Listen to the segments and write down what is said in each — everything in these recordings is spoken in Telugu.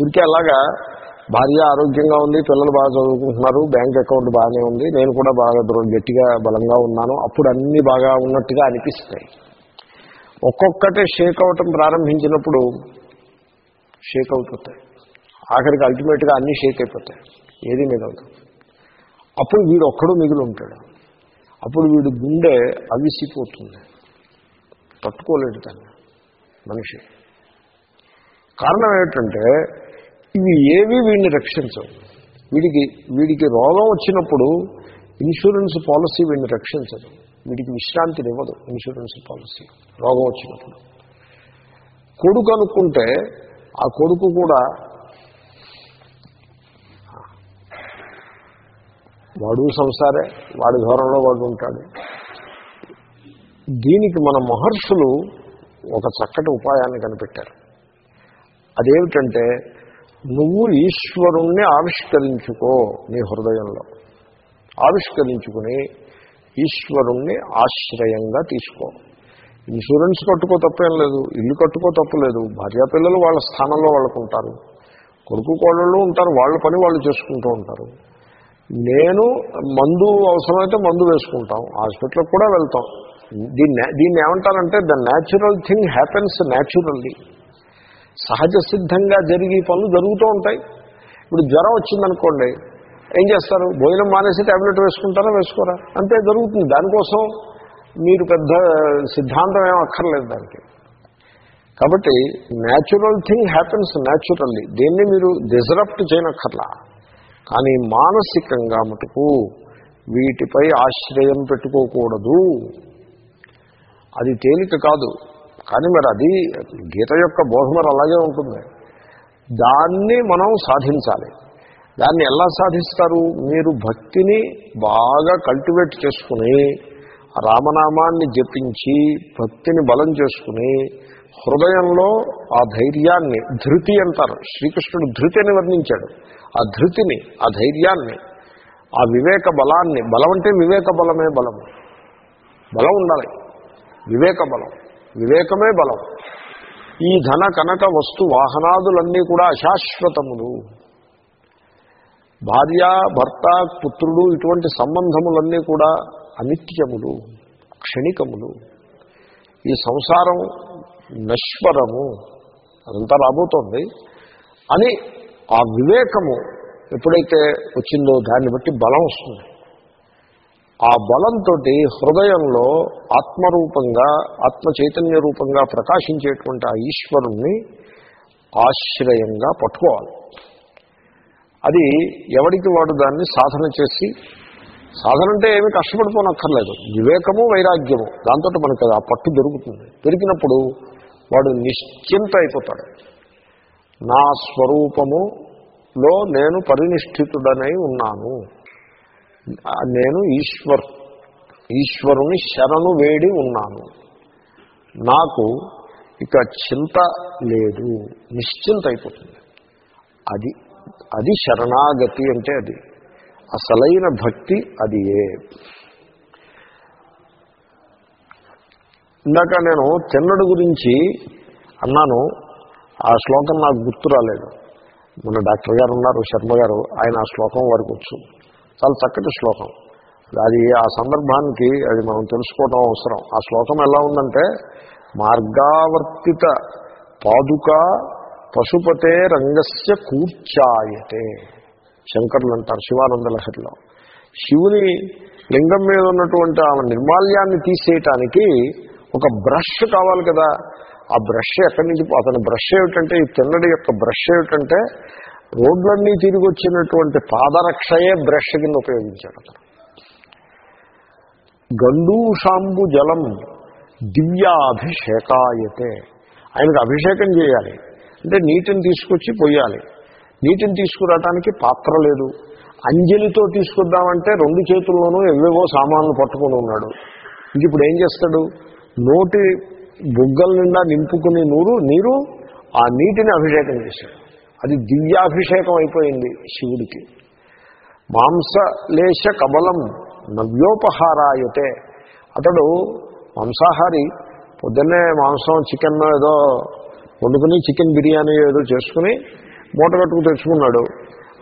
ఊరికే అలాగా భార్య ఆరోగ్యంగా ఉంది పిల్లలు బాగా చదువుకుంటున్నారు బ్యాంక్ అకౌంట్ బాగానే ఉంది నేను కూడా బాగా దృ- గట్టిగా బలంగా ఉన్నాను అప్పుడు అన్నీ బాగా ఉన్నట్టుగా అనిపిస్తాయి. ఒక్కొక్కటే షేక్ అవటం ప్రారంభించినప్పుడు షేక్ అవుతాయి ఆఖరికి అల్టిమేట్గా అన్నీ షేక్ అయిపోతాయి. ఏది మిగలదు. అప్పుడు వీడు ఒక్కడు మిగిలి ఉంటాడు అప్పుడు వీడు గుండె అవిసిపోతుంది. తట్టుకోలేడు దాన్ని మనిషి. కారణం ఏమిటంటే ఇవి ఏవి వీడిని రక్షించవు. వీడికి వీడికి రోగం వచ్చినప్పుడు ఇన్సూరెన్స్ పాలసీ వీడిని రక్షించదు. వీడికి విశ్రాంతినివ్వదు ఇన్సూరెన్స్ పాలసీ రోగం వచ్చినప్పుడు. కొడుకు అనుకుంటే ఆ కొడుకు కూడా వాడు సంసారే వాడి ధోరణిలో వాడు ఉంటాడు. దీనికి మన మహర్షులు ఒక చక్కటి ఉపాయాన్ని కనిపెట్టారు. అదేమిటంటే నువ్వు ఈశ్వరుణ్ణి ఆవిష్కరించుకో నీ హృదయంలో. ఆవిష్కరించుకుని ఈశ్వరుణ్ణి ఆశ్రయంగా తీసుకో. ఇన్సూరెన్స్ కట్టుకో తప్పేం లేదు ఇల్లు కట్టుకో తప్పలేదు భార్యాపిల్లలు వాళ్ళ స్థానంలో వాళ్ళకు ఉంటారు. కొడుకు కోడళ్ళు ఉంటారు వాళ్ళ పని వాళ్ళు చేసుకుంటూ ఉంటారు. నేను మందు అవసరమైతే మందు వేసుకుంటాం హాస్పిటల్కి కూడా వెళ్తాం. దీన్ని దీన్ని ఏమంటారంటే the natural thing happens naturally. సహజ సిద్ధంగా జరిగే పనులు జరుగుతూ ఉంటాయి. ఇప్పుడు జ్వరం వచ్చిందనుకోండి ఏం చేస్తారు? భోజనం మానేసి ట్యాబ్లెట్ వేసుకుంటారా వేసుకోరా? అంతే జరుగుతుంది. దానికోసం మీరు పెద్ద సిద్ధాంతం ఏం అక్కర్లేదు దానికి. కాబట్టి న్యాచురల్ థింగ్ హ్యాపెన్స్ న్యాచురల్లీ దీన్ని మీరు డిజరప్ట్ చేయనక్కర్లా. కానీ మానసికంగా మటుకు వీటిపై ఆశ్రయం పెట్టుకోకూడదు. అది తేలిక కాదు. కానీ మరి అది గీత యొక్క బోధ మరి అలాగే ఉంటుంది. దాన్ని మనం సాధించాలి. దాన్ని ఎలా సాధిస్తారు? మీరు భక్తిని బాగా కల్టివేట్ చేసుకుని రామనామాన్ని జపించి భక్తిని బలం చేసుకుని హృదయంలో ఆ ధైర్యాన్ని ధృతి అంటారు. శ్రీకృష్ణుడు ధృతి అని వర్ణించాడు. ఆ ధృతిని ఆ ధైర్యాన్ని ఆ వివేక బలాన్ని బలం అంటే వివేక బలమే బలం. బలం ఉండాలి. వివేక బలం. వివేకమే బలం. ఈ ధన కనక వస్తు వాహనాదులన్నీ కూడా అశాశ్వతములు. భార్య భర్త పుత్రుడు ఇటువంటి సంబంధములన్నీ కూడా అనిత్యములు క్షణికములు. ఈ సంసారం నశ్వరము అదంతా రాబోతోంది అని ఆ వివేకము ఎప్పుడైతే వచ్చిందో దాన్ని బట్టి బలం వస్తుంది. ఆ బలంతో హృదయంలో ఆత్మరూపంగా ఆత్మ చైతన్య రూపంగా ప్రకాశించేటువంటి ఆ ఈశ్వరుణ్ణి ఆశ్రయంగా పట్టుకోవాలి. అది ఎవరికి వాడు దాన్ని సాధన చేసి సాధన అంటే ఏమి కష్టపడిపోనక్కర్లేదు. వివేకము వైరాగ్యము దాంతో మనకు ఆ పట్టు దొరుకుతుంది. దొరికినప్పుడు వాడు నిశ్చింత అయిపోతాడు. నా స్వరూపములో నేను పరినిష్ఠితుడనై ఉన్నాను. నేను ఈశ్వర్ ఈశ్వరుని శరణు వేడి ఉన్నాను. నాకు ఇక చింత లేదు నిశ్చింత అయిపోతుంది అది అది శరణాగతి అంటే అది. అసలైన భక్తి అది ఏ? ఇందాక నేను తిన్నడు గురించి అన్నాను ఆ శ్లోకం నాకు గుర్తు రాలేదు. మన డాక్టర్ గారు ఉన్నారు శర్మ గారు ఆయన ఆ శ్లోకం వారికి వచ్చు. చాలా చక్కటి శ్లోకం. అది ఆ సందర్భానికి అది మనం తెలుసుకోవడం అవసరం. ఆ శ్లోకం ఎలా ఉందంటే మార్గావర్తిత పాదుక పశుపతే రంగస్య కూర్చాయతే. శంకరులు అంటారు శివానంద లహరిలో. శివుని లింగం మీద ఉన్నటువంటి ఆమె నిర్మాల్యాన్ని తీసేయటానికి ఒక బ్రష్ కావాలి కదా. ఆ బ్రష్ ఎక్కడి నుంచి అతని బ్రష్ ఏమిటంటే ఈ తిన్నడి యొక్క బ్రష్ ఏమిటంటే రోడ్లన్నీ తిరిగి వచ్చినటువంటి పాదరక్షయే బ్రష్ కింద ఉపయోగించాడు అతను. గండూషాంబు జలం దివ్యాభిషేకాయతే. ఆయనకు అభిషేకం చేయాలి. అంటే నీటిని తీసుకొచ్చి పొయ్యాలి. నీటిని తీసుకురావటానికి పాత్ర లేదు. అంజలితో తీసుకొద్దామంటే రెండు చేతుల్లోనూ ఎవేవో సామాన్లు పట్టుకుని ఉన్నాడు. ఇంక ఇప్పుడు ఏం చేస్తాడు? నోటి బుగ్గల నిండా నింపుకునే నూరు నీరు ఆ నీటిని అభిషేకం చేశాడు. అది దివ్యాభిషేకం అయిపోయింది శివుడికి. మాంసలేశ కబలం నవ్యోపహారాయతే. అతడు మాంసాహారి పొద్దున్నే మాంసం చికెన్ ఏదో వండుకుని చికెన్ బిర్యానీ ఏదో చేసుకుని మూట కట్టుకు తెచ్చుకున్నాడు.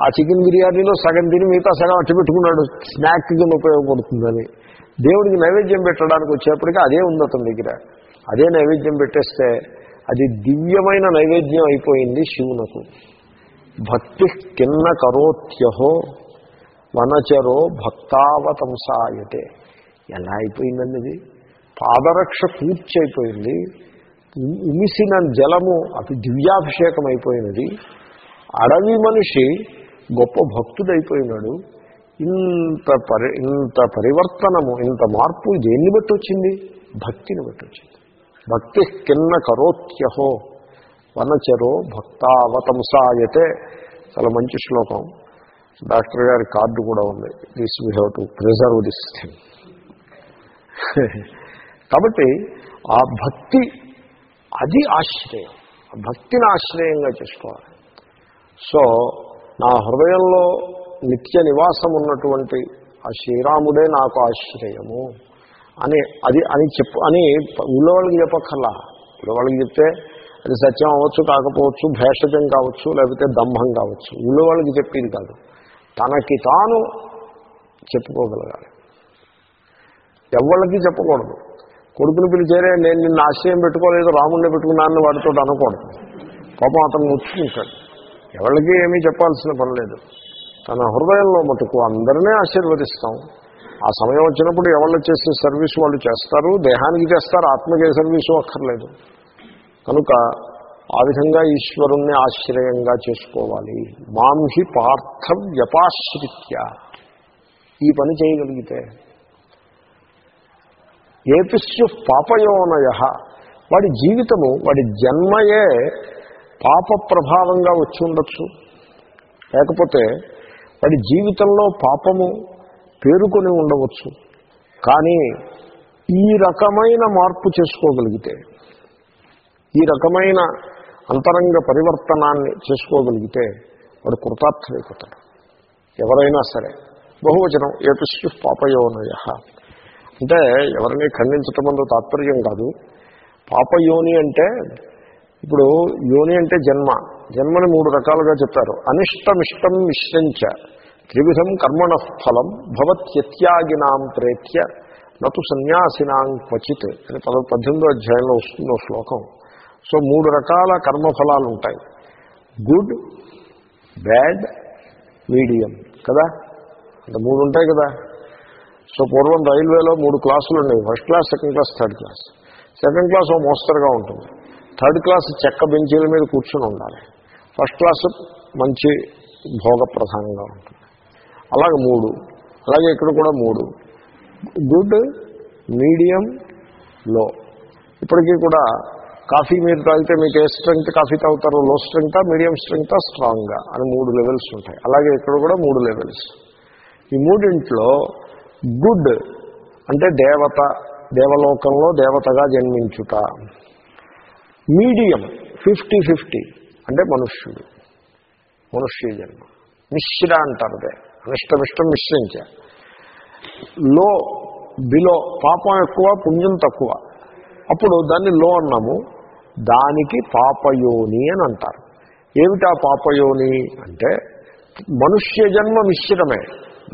ఆ చికెన్ బిర్యానీలో సగం తిని మిగతా సగం అట్టి పెట్టుకున్నాడు. స్నాక్ కింద ఉపయోగపడుతుందని. దేవుడికి నైవేద్యం పెట్టడానికి వచ్చేప్పటికీ అదే ఉంది అతని దగ్గర. అదే నైవేద్యం పెట్టేస్తే అది దివ్యమైన నైవేద్యం అయిపోయింది శివునకు. భక్తి కిన్న కరోత్యహో వనచరో భక్తావతంసాయతే. ఎలా అయిపోయిందండి ఇది? పాదరక్ష పూర్తి అయిపోయింది ఉమిసిన జలము అతి దివ్యాభిషేకం అయిపోయినది అడవి మనిషి గొప్ప భక్తుడైపోయినాడు. ఇంత పరి ఇంత పరివర్తనము ఇంత మార్పు దేన్ని బట్టి వచ్చింది? భక్తిని బట్టి వచ్చింది. భక్తి కిన్న కరోత్యహో వనచరో భక్తావతంసాయతే చాలా మంచి శ్లోకం. డాక్టర్ గారి కార్డు కూడా ఉంది. This we have to preserve this thing కాబట్టి ఆ భక్తి అది ఆశ్రయం. ఆ భక్తిని ఆశ్రయంగా చేసుకోవాలి. సో నా హృదయంలో నిత్య నివాసం ఉన్నటువంటి ఆ శ్రీరాముడే నాకు ఆశ్రయము అని అది అని చెప్పు అని ఊళ్ళో వాళ్ళకి చెప్పక్కర్లా. ఊళ్ళో వాళ్ళకి చెప్తే అది సత్యం అవ్వచ్చు కాకపోవచ్చు భేషజం కావచ్చు లేకపోతే దంభం కావచ్చు. ఇల్లు వాళ్ళకి చెప్పేది కాదు. తనకి తాను చెప్పుకోగలగాలి. ఎవళ్ళకి చెప్పకూడదు. కొడుకుని పిలిచేరే నేను నిన్ను ఆశ్రయం పెట్టుకోలేదు రాముడిని పెట్టుకున్నానని వాడితో అనకూడదు. పాపం అతను ముచ్చుకుంటాడు. ఎవరికి ఏమీ చెప్పాల్సిన పని లేదు. తన హృదయంలో మటుకు అందరినీ ఆశీర్వదిస్తాం. ఆ సమయం వచ్చినప్పుడు ఎవరు చేసే సర్వీస్ వాళ్ళు చేస్తారు దేహానికి చేస్తారు ఆత్మకే సర్వీసు అక్కర్లేదు. కనుక ఆ విధంగా ఈశ్వరుణ్ణి ఆశ్రయంగా చేసుకోవాలి. మాంహి పార్థ వ్యపాశ్రిత్య ఈ పని చేయగలిగితే. ఏపిస్యు పాపయోనయ. వాడి జీవితము వాడి జన్మయే పాప ప్రభావంగా వచ్చి ఉండొచ్చు. లేకపోతే వాడి జీవితంలో పాపము పేరుకొని ఉండవచ్చు. కానీ ఈ రకమైన మార్పు చేసుకోగలిగితే ఈ రకమైన అంతరంగ పరివర్తనాన్ని చేసుకోగలిగితే వాడు కృతార్థమైపోతాడు ఎవరైనా సరే. బహువచనం ఏపిస్యు పాపయోనయ అంటే ఎవరిని ఖండించటం అందు తాత్పర్యం కాదు. పాపయోని అంటే ఇప్పుడు యోని అంటే జన్మ. జన్మని మూడు రకాలుగా చెప్పారు అనిష్టమిష్టం మిశ్రంచ త్రివిధం కర్మణ ఫలం భవత్యత్యాగినాం ప్రేత్య నటు సన్యాసినాం క్వచిత్ అని పద పద్దెనిమిదో అధ్యాయంలో వస్తుందో శ్లోకం. సో మూడు రకాల కర్మఫలాలు ఉంటాయి గుడ్ బ్యాడ్ మీడియం. కదా? అంటే మూడు ఉంటాయి కదా? సో పూర్వం రైల్వేలో మూడు క్లాసులు ఉండేవి first class second class third class. Second class ఓ మోస్తరుగా ఉంటుంది. థర్డ్ క్లాస్ చెక్క బెంచీల మీద కూర్చొని ఉండాలి. ఫస్ట్ క్లాస్ మంచి భోగ ప్రధానంగా ఉంటుంది. అలాగే మూడు. అలాగే ఇక్కడ కూడా మూడు. గుడ్ మీడియం లో. ఇప్పటికీ కూడా కాఫీ మీరు తాగితే మీకు ఏ స్ట్రెంగ్త్? కాఫీ తాగుతారు లో స్ట్రెంగ్తా మీడియం స్ట్రెంగ్తా స్ట్రాంగ్గా అని మూడు లెవెల్స్ ఉంటాయి. అలాగే ఇక్కడ కూడా మూడు లెవెల్స్. ఈ మూడింట్లో గుడ్ అంటే దేవత దేవలోకంలో దేవతగా జన్మించుట. మీడియం ఫిఫ్టీ ఫిఫ్టీ అంటే మనుష్యుడు మనుష్య జన్మ. మిశ్ర అంటారు అదే. అనిష్టమిష్టం మిశ్రించ. లో బిలో పాపం ఎక్కువ పుణ్యం తక్కువ. అప్పుడు దాన్ని లో అన్నాము. దానికి పాపయోని అని అంటారు. ఏమిటా పాపయోని అంటే మనుష్య జన్మ మిశ్రమే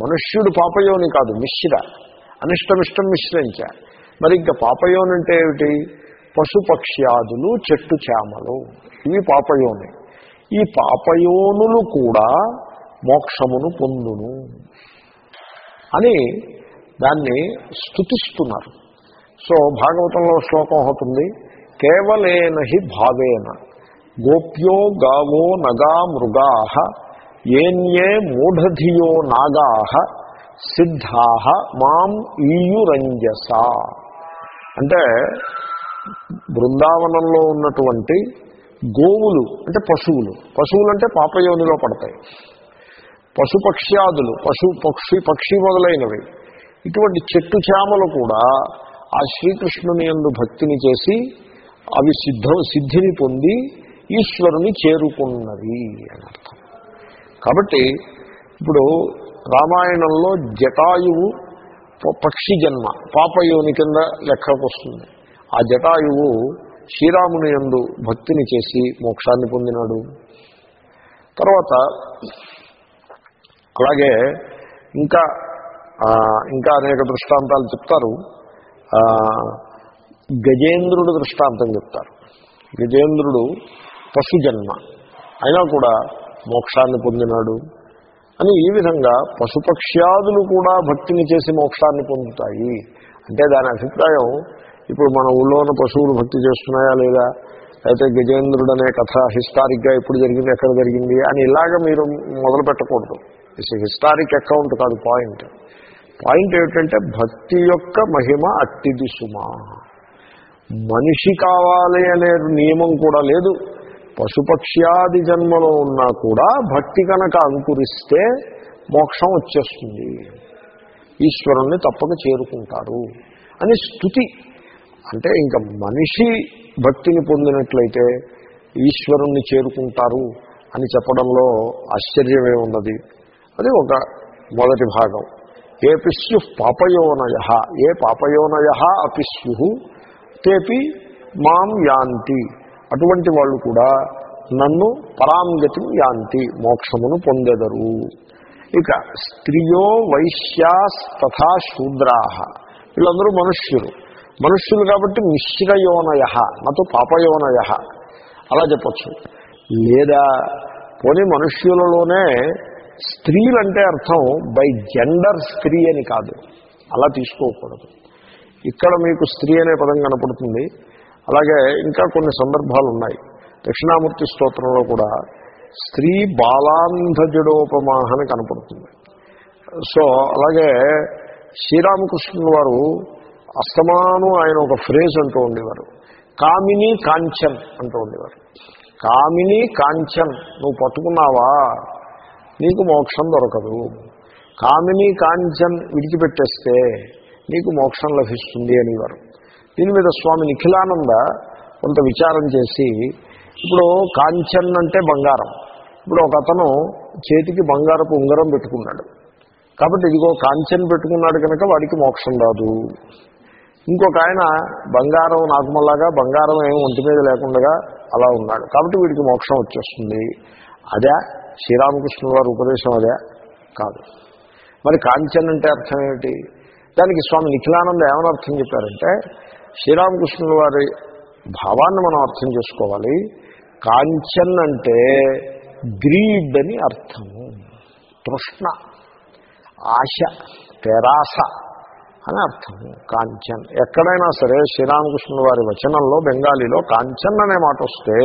మనుష్యుడు పాపయోని కాదు మిశ్ర అనిష్టమిష్టం మిశ్రించ. మరి ఇంకా పాపయోని అంటే ఏమిటి? పశుపక్ష్యాదులు చెట్టు చేమలు ఇవి పాపయోని. ఈ పాపయోనులు కూడా మోక్షమును పొందును అని దాన్ని స్తుతిస్తున్నారు. సో భాగవతంలో శ్లోకం అవుతుంది. కేవలేన హి భావేన. గోప్యో గావో నగా మృగా ఏన్యే మూఢధియో నాగా సిద్ధా మాం ఈయురంజస. అంటే బృందావనంలో ఉన్నటువంటి గోవులు అంటే పశువులు. పశువులు అంటే పాపయోనిలో పడతాయి. పశుపక్ష్యాదులు పశు పక్షి పక్షి మొదలైనవి. ఇటువంటి చెట్టు చేమలు కూడా ఆ శ్రీకృష్ణుని యందు భక్తిని చేసి అవి సిద్ధ సిద్ధిని పొంది ఈశ్వరుని చేరుకున్నది అని అర్థం. కాబట్టి ఇప్పుడు రామాయణంలో జటాయువు పక్షి జన్మ పాపయోని కింద లెక్కకు వస్తుంది. ఆ జటాయువు శ్రీరాముని యందు భక్తిని చేసి మోక్షాన్ని పొందినాడు. తర్వాత అలాగే ఇంకా ఇంకా అనేక దృష్టాంతాలు చెప్తారు. గజేంద్రుడు దృష్టాంతం చెప్తారు. గజేంద్రుడు పశుజన్మ. అయినా కూడా మోక్షాన్ని పొందినాడు. అని ఈ విధంగా పశుపక్ష్యాదులు కూడా భక్తిని చేసి మోక్షాన్ని పొందుతాయి. అంటే దాని అభిప్రాయం ఇప్పుడు మన ఊళ్ళో ఉన్న పశువులు భక్తి చేస్తున్నాయా లేదా? అయితే గజేంద్రుడు అనే కథ హిస్టారిక్గా ఎప్పుడు జరిగింది ఎక్కడ జరిగింది అని ఇలాగ మీరు మొదలు పెట్టకూడదు. ఇట్స్ హిస్టారిక్ అకౌంట్ కాదు పాయింట్ పాయింట్ ఏమిటంటే భక్తి యొక్క మహిమ అట్టిది సుమా. మనిషి కావాలి అనే నియమం కూడా లేదు. పశుపక్ష్యాది జన్మలో ఉన్నా కూడా భక్తి కనుక అంకురిస్తే మోక్షం వచ్చేస్తుంది. ఈశ్వరుణ్ణి తప్పక చేరుకుంటారు అని స్థుతి. అంటే ఇంకా మనిషి భక్తిని పొందినట్లయితే ఈశ్వరుణ్ణి చేరుకుంటారు అని చెప్పడంలో ఆశ్చర్యమే ఉన్నది. అది ఒక మొదటి భాగం. ఏ పిస్యు పాపయోనయ. ఏ పాపయోనయ అపిస్యు? తేపి మాం యాంతి. అటువంటి వాళ్ళు కూడా నన్ను పరాంగతి యాంతి మోక్షమును పొందెదరు. ఇక స్త్రియో వైశ్యాస్ తథా శూద్రాహ వీళ్ళందరూ మనుష్యులు. మనుష్యులు కాబట్టి మిశ్రయోనయ నటు పాపయోనయ. అలా చెప్పచ్చు. లేదా పోనీ మనుష్యులలోనే స్త్రీలంటే అర్థం బై జెండర్ స్త్రీ అని కాదు. అలా తీసుకోకూడదు. ఇక్కడ మీకు స్త్రీ అనే పదం కనపడుతుంది. అలాగే ఇంకా కొన్ని సందర్భాలు ఉన్నాయి. దక్షిణామూర్తి స్తోత్రంలో కూడా స్త్రీ బాలాంధజడోపమాహ అని కనపడుతుంది. సో అలాగే శ్రీరామకృష్ణుడు వారు అస్తమాను ఆయన ఒక ఫ్రేజ్ అంటూ ఉండేవారు. కామిని కాంచన్ అంటూ ఉండేవారు. కామిని కాంచన్ నువ్వు పట్టుకున్నావా? నీకు మోక్షం దొరకదు. కామిని కాంచన్ విడిచిపెట్టేస్తే నీకు మోక్షం లభిస్తుంది అనేవారు. దీని మీద స్వామి నిఖిలానంద కొంత విచారం చేసి ఇప్పుడు కాంచన్ అంటే బంగారం. ఇప్పుడు ఒక అతను చేతికి బంగారపు ఉంగరం పెట్టుకున్నాడు. కాబట్టి ఇదిగో కాంచన్ పెట్టుకున్నాడు కనుక వాడికి మోక్షం రాదు. ఇంకొక ఆయన బంగారం నాకుమల్లాగా బంగారం ఏమి ఒంటి మీద లేకుండా అలా ఉన్నాడు. కాబట్టి వీడికి మోక్షం వచ్చేస్తుంది. అదే శ్రీరామకృష్ణుల వారి ఉపదేశం అదే కాదు. మరి కాంచన్ అంటే అర్థం ఏమిటి? దానికి స్వామి నిఖిలానంద ఏమని అర్థం చెప్పారంటే శ్రీరామకృష్ణుల వారి భావాన్ని మనం అర్థం చేసుకోవాలి. కాంచన్ అంటే గ్రీడ్ అని అర్థము. తృష్ణ ఆశ తెరాస అని అర్థము. కాంచన్. ఎక్కడైనా సరే శ్రీరామకృష్ణుల వారి వచనంలో బెంగాలీలో కాంచన్ అనే మాట వస్తే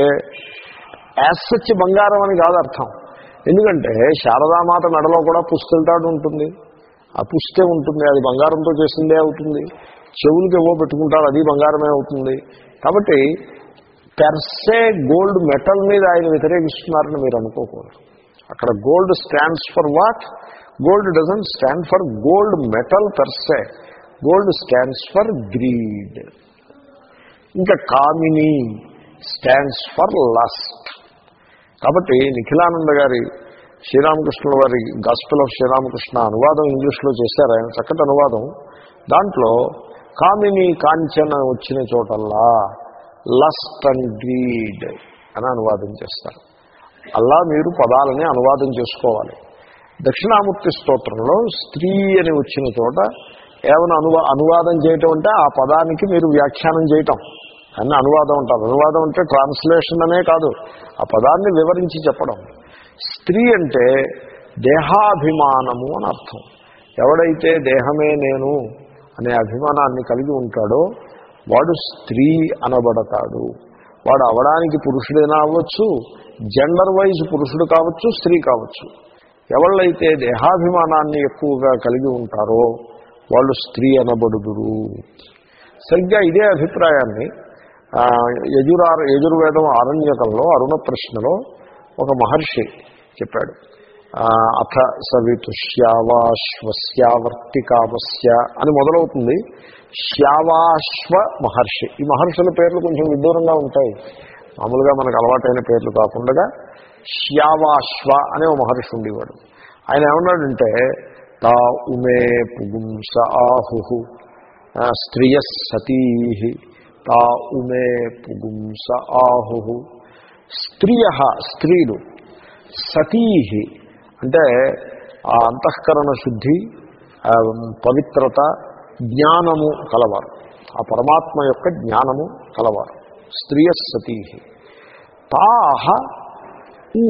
యాసచ్చి బంగారం అని కాదు అర్థం. ఎందుకంటే శారదామాత మెడలో కూడా పుస్తెలతాడు ఉంటుంది. అపుస్తే ఉంటుంది అది బంగారంతో చేసిందే అవుతుంది. చెవులకి ఏవో పెట్టుకుంటారు అది బంగారమే అవుతుంది. కాబట్టి పెర్సే గోల్డ్ మెటల్ మీద ఆయన వ్యతిరేకిస్తున్నారని మీరు అనుకోకూడదు. అక్కడ gold stands for what gold doesn't stand for gold metal per se gold stands for greed ఇంకా కామిని స్టాండ్స్ ఫర్ లస్ట్ కాబట్టి నిఖిలానంద గారి శ్రీరామకృష్ణుల వారి గాస్పుల్ ఆఫ్ శ్రీరామకృష్ణ అనువాదం ఇంగ్లీష్లో చేశారు. ఆయన చక్కటి అనువాదం. దాంట్లో కామిని కాంచన వచ్చిన చోటల్లా లస్ట్ అండ్ గ్రీడ్ అని అనువాదం చేస్తారు. అలా మీరు పదాలని అనువాదం చేసుకోవాలి. దక్షిణామూర్తి స్తోత్రంలో స్త్రీ అని వచ్చిన చోట ఏమైనా అనువా అనువాదం చేయటం అంటే ఆ పదానికి మీరు వ్యాఖ్యానం చేయటం. అని అనువాదం ఉంటారు అనువాదం అంటే ట్రాన్స్లేషన్ అనే కాదు. ఆ పదాన్ని వివరించి చెప్పడం. స్త్రీ అంటే దేహాభిమానము అని అర్థం. ఎవడైతే దేహమే నేను అనే అభిమానాన్ని కలిగి ఉంటాడో వాడు స్త్రీ అనబడతాడు. వాడు అవడానికి పురుషుడైనా అవ్వచ్చు జెండర్ వైజ్ పురుషుడు కావచ్చు స్త్రీ కావచ్చు. ఎవళ్ళైతే దేహాభిమానాన్ని ఎక్కువగా కలిగి ఉంటారో వాళ్ళు స్త్రీ అనబడుదురు. సరిగ్గా ఇదే అభిప్రాయాన్ని ఆ, యజురార యజుర్వేదం ఆరణ్యకంలో అరుణ ప్రశ్నలో ఒక మహర్షి చెప్పాడు. ఆ, అథ సవితుష్యావాశ్వస్యావర్తికామస్య అని మొదలవుతుంది. శ్యావాశ్వ మహర్షి. ఈ మహర్షుల పేర్లు కొంచెం విదూరంగా ఉంటాయి. మామూలుగా మనకు అలవాటైన పేర్లు కాకుండా శ్యావాశ్వ అనే ఒక మహర్షి ఉండేవాడు. ఆయన ఏమన్నాడంటే తా ఉమే పుగుంస ఆహు స్త్రియ సతీ తా ఉమే పుగుంస ఆహు స్త్రియ స్త్రీలు సతీహి అంటే ఆ అంతఃకరణ శుద్ధి పవిత్రత జ్ఞానము కలవారు. ఆ పరమాత్మ యొక్క జ్ఞానము కలవారు. స్త్రియ సతీహి. తాహ ఊ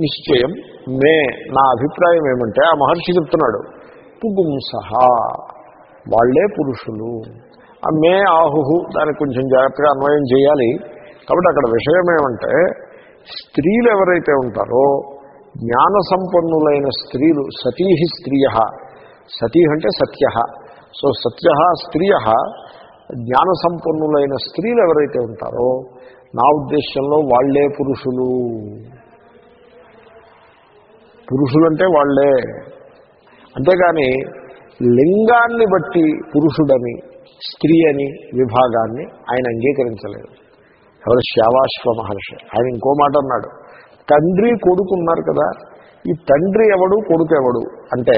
నిశ్చయం మే నా అభిప్రాయం ఏమంటే ఆ మహర్షి చెప్తున్నాడు పుగుంసహ వాళ్ళే పురుషులు. ఆ మే ఆహుహు దానికి కొంచెం జాగ్రత్తగా అన్వయం చేయాలి. కాబట్టి అక్కడ విషయం ఏమంటే స్త్రీలు ఎవరైతే ఉంటారో జ్ఞాన సంపన్నులైన స్త్రీలు సతీహి స్త్రీయ. సతీ అంటే సత్య. సో సత్య స్త్రీయ జ్ఞాన సంపన్నులైన స్త్రీలు ఎవరైతే ఉంటారో నా ఉద్దేశంలో వాళ్ళే పురుషులు. పురుషులంటే వాళ్ళే. అంతేగాని లింగాన్ని బట్టి పురుషుడని స్త్రీ అని విభాగాన్ని ఆయన అంగీకరించలేదు. ఎవరు శ్యావాశ్వ మహర్షి. ఆయన ఇంకో మాట అన్నాడు. తండ్రి కొడుకు ఉన్నారు కదా ఈ తండ్రి ఎవడు కొడుకు ఎవడు? అంటే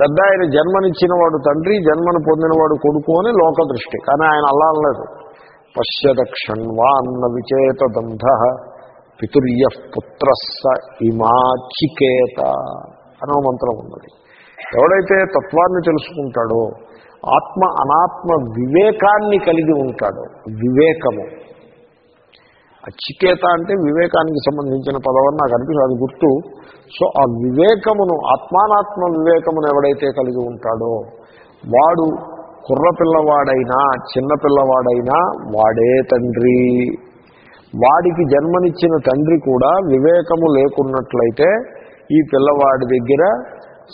పెద్ద ఆయన జన్మనిచ్చిన వాడు తండ్రి జన్మను పొందినవాడు కొడుకు అని లోక దృష్టి కానీ ఆయన అలా అనలేదు. పశ్యదక్షణ్వా అన్న విచేత దంధ పితుర్య పుత్రస్స ఇమాచికేత అనో మంత్రం ఉన్నది. ఎవడైతే తత్వాన్ని తెలుసుకుంటాడో ఆత్మ అనాత్మ వివేకాన్ని కలిగి ఉంటాడో వివేకము. అచికేత అంటే వివేకానికి సంబంధించిన పదవని నాకు అనిపిస్తుంది అది గుర్తు. సో ఆ వివేకమును ఆత్మానాత్మ వివేకమును ఎవడైతే కలిగి ఉంటాడో వాడు కుర్రపిల్లవాడైనా చిన్నపిల్లవాడైనా వాడే తండ్రి. వాడికి జన్మనిచ్చిన తండ్రి కూడా వివేకము లేకున్నట్లయితే ఈ పిల్లవాడి దగ్గర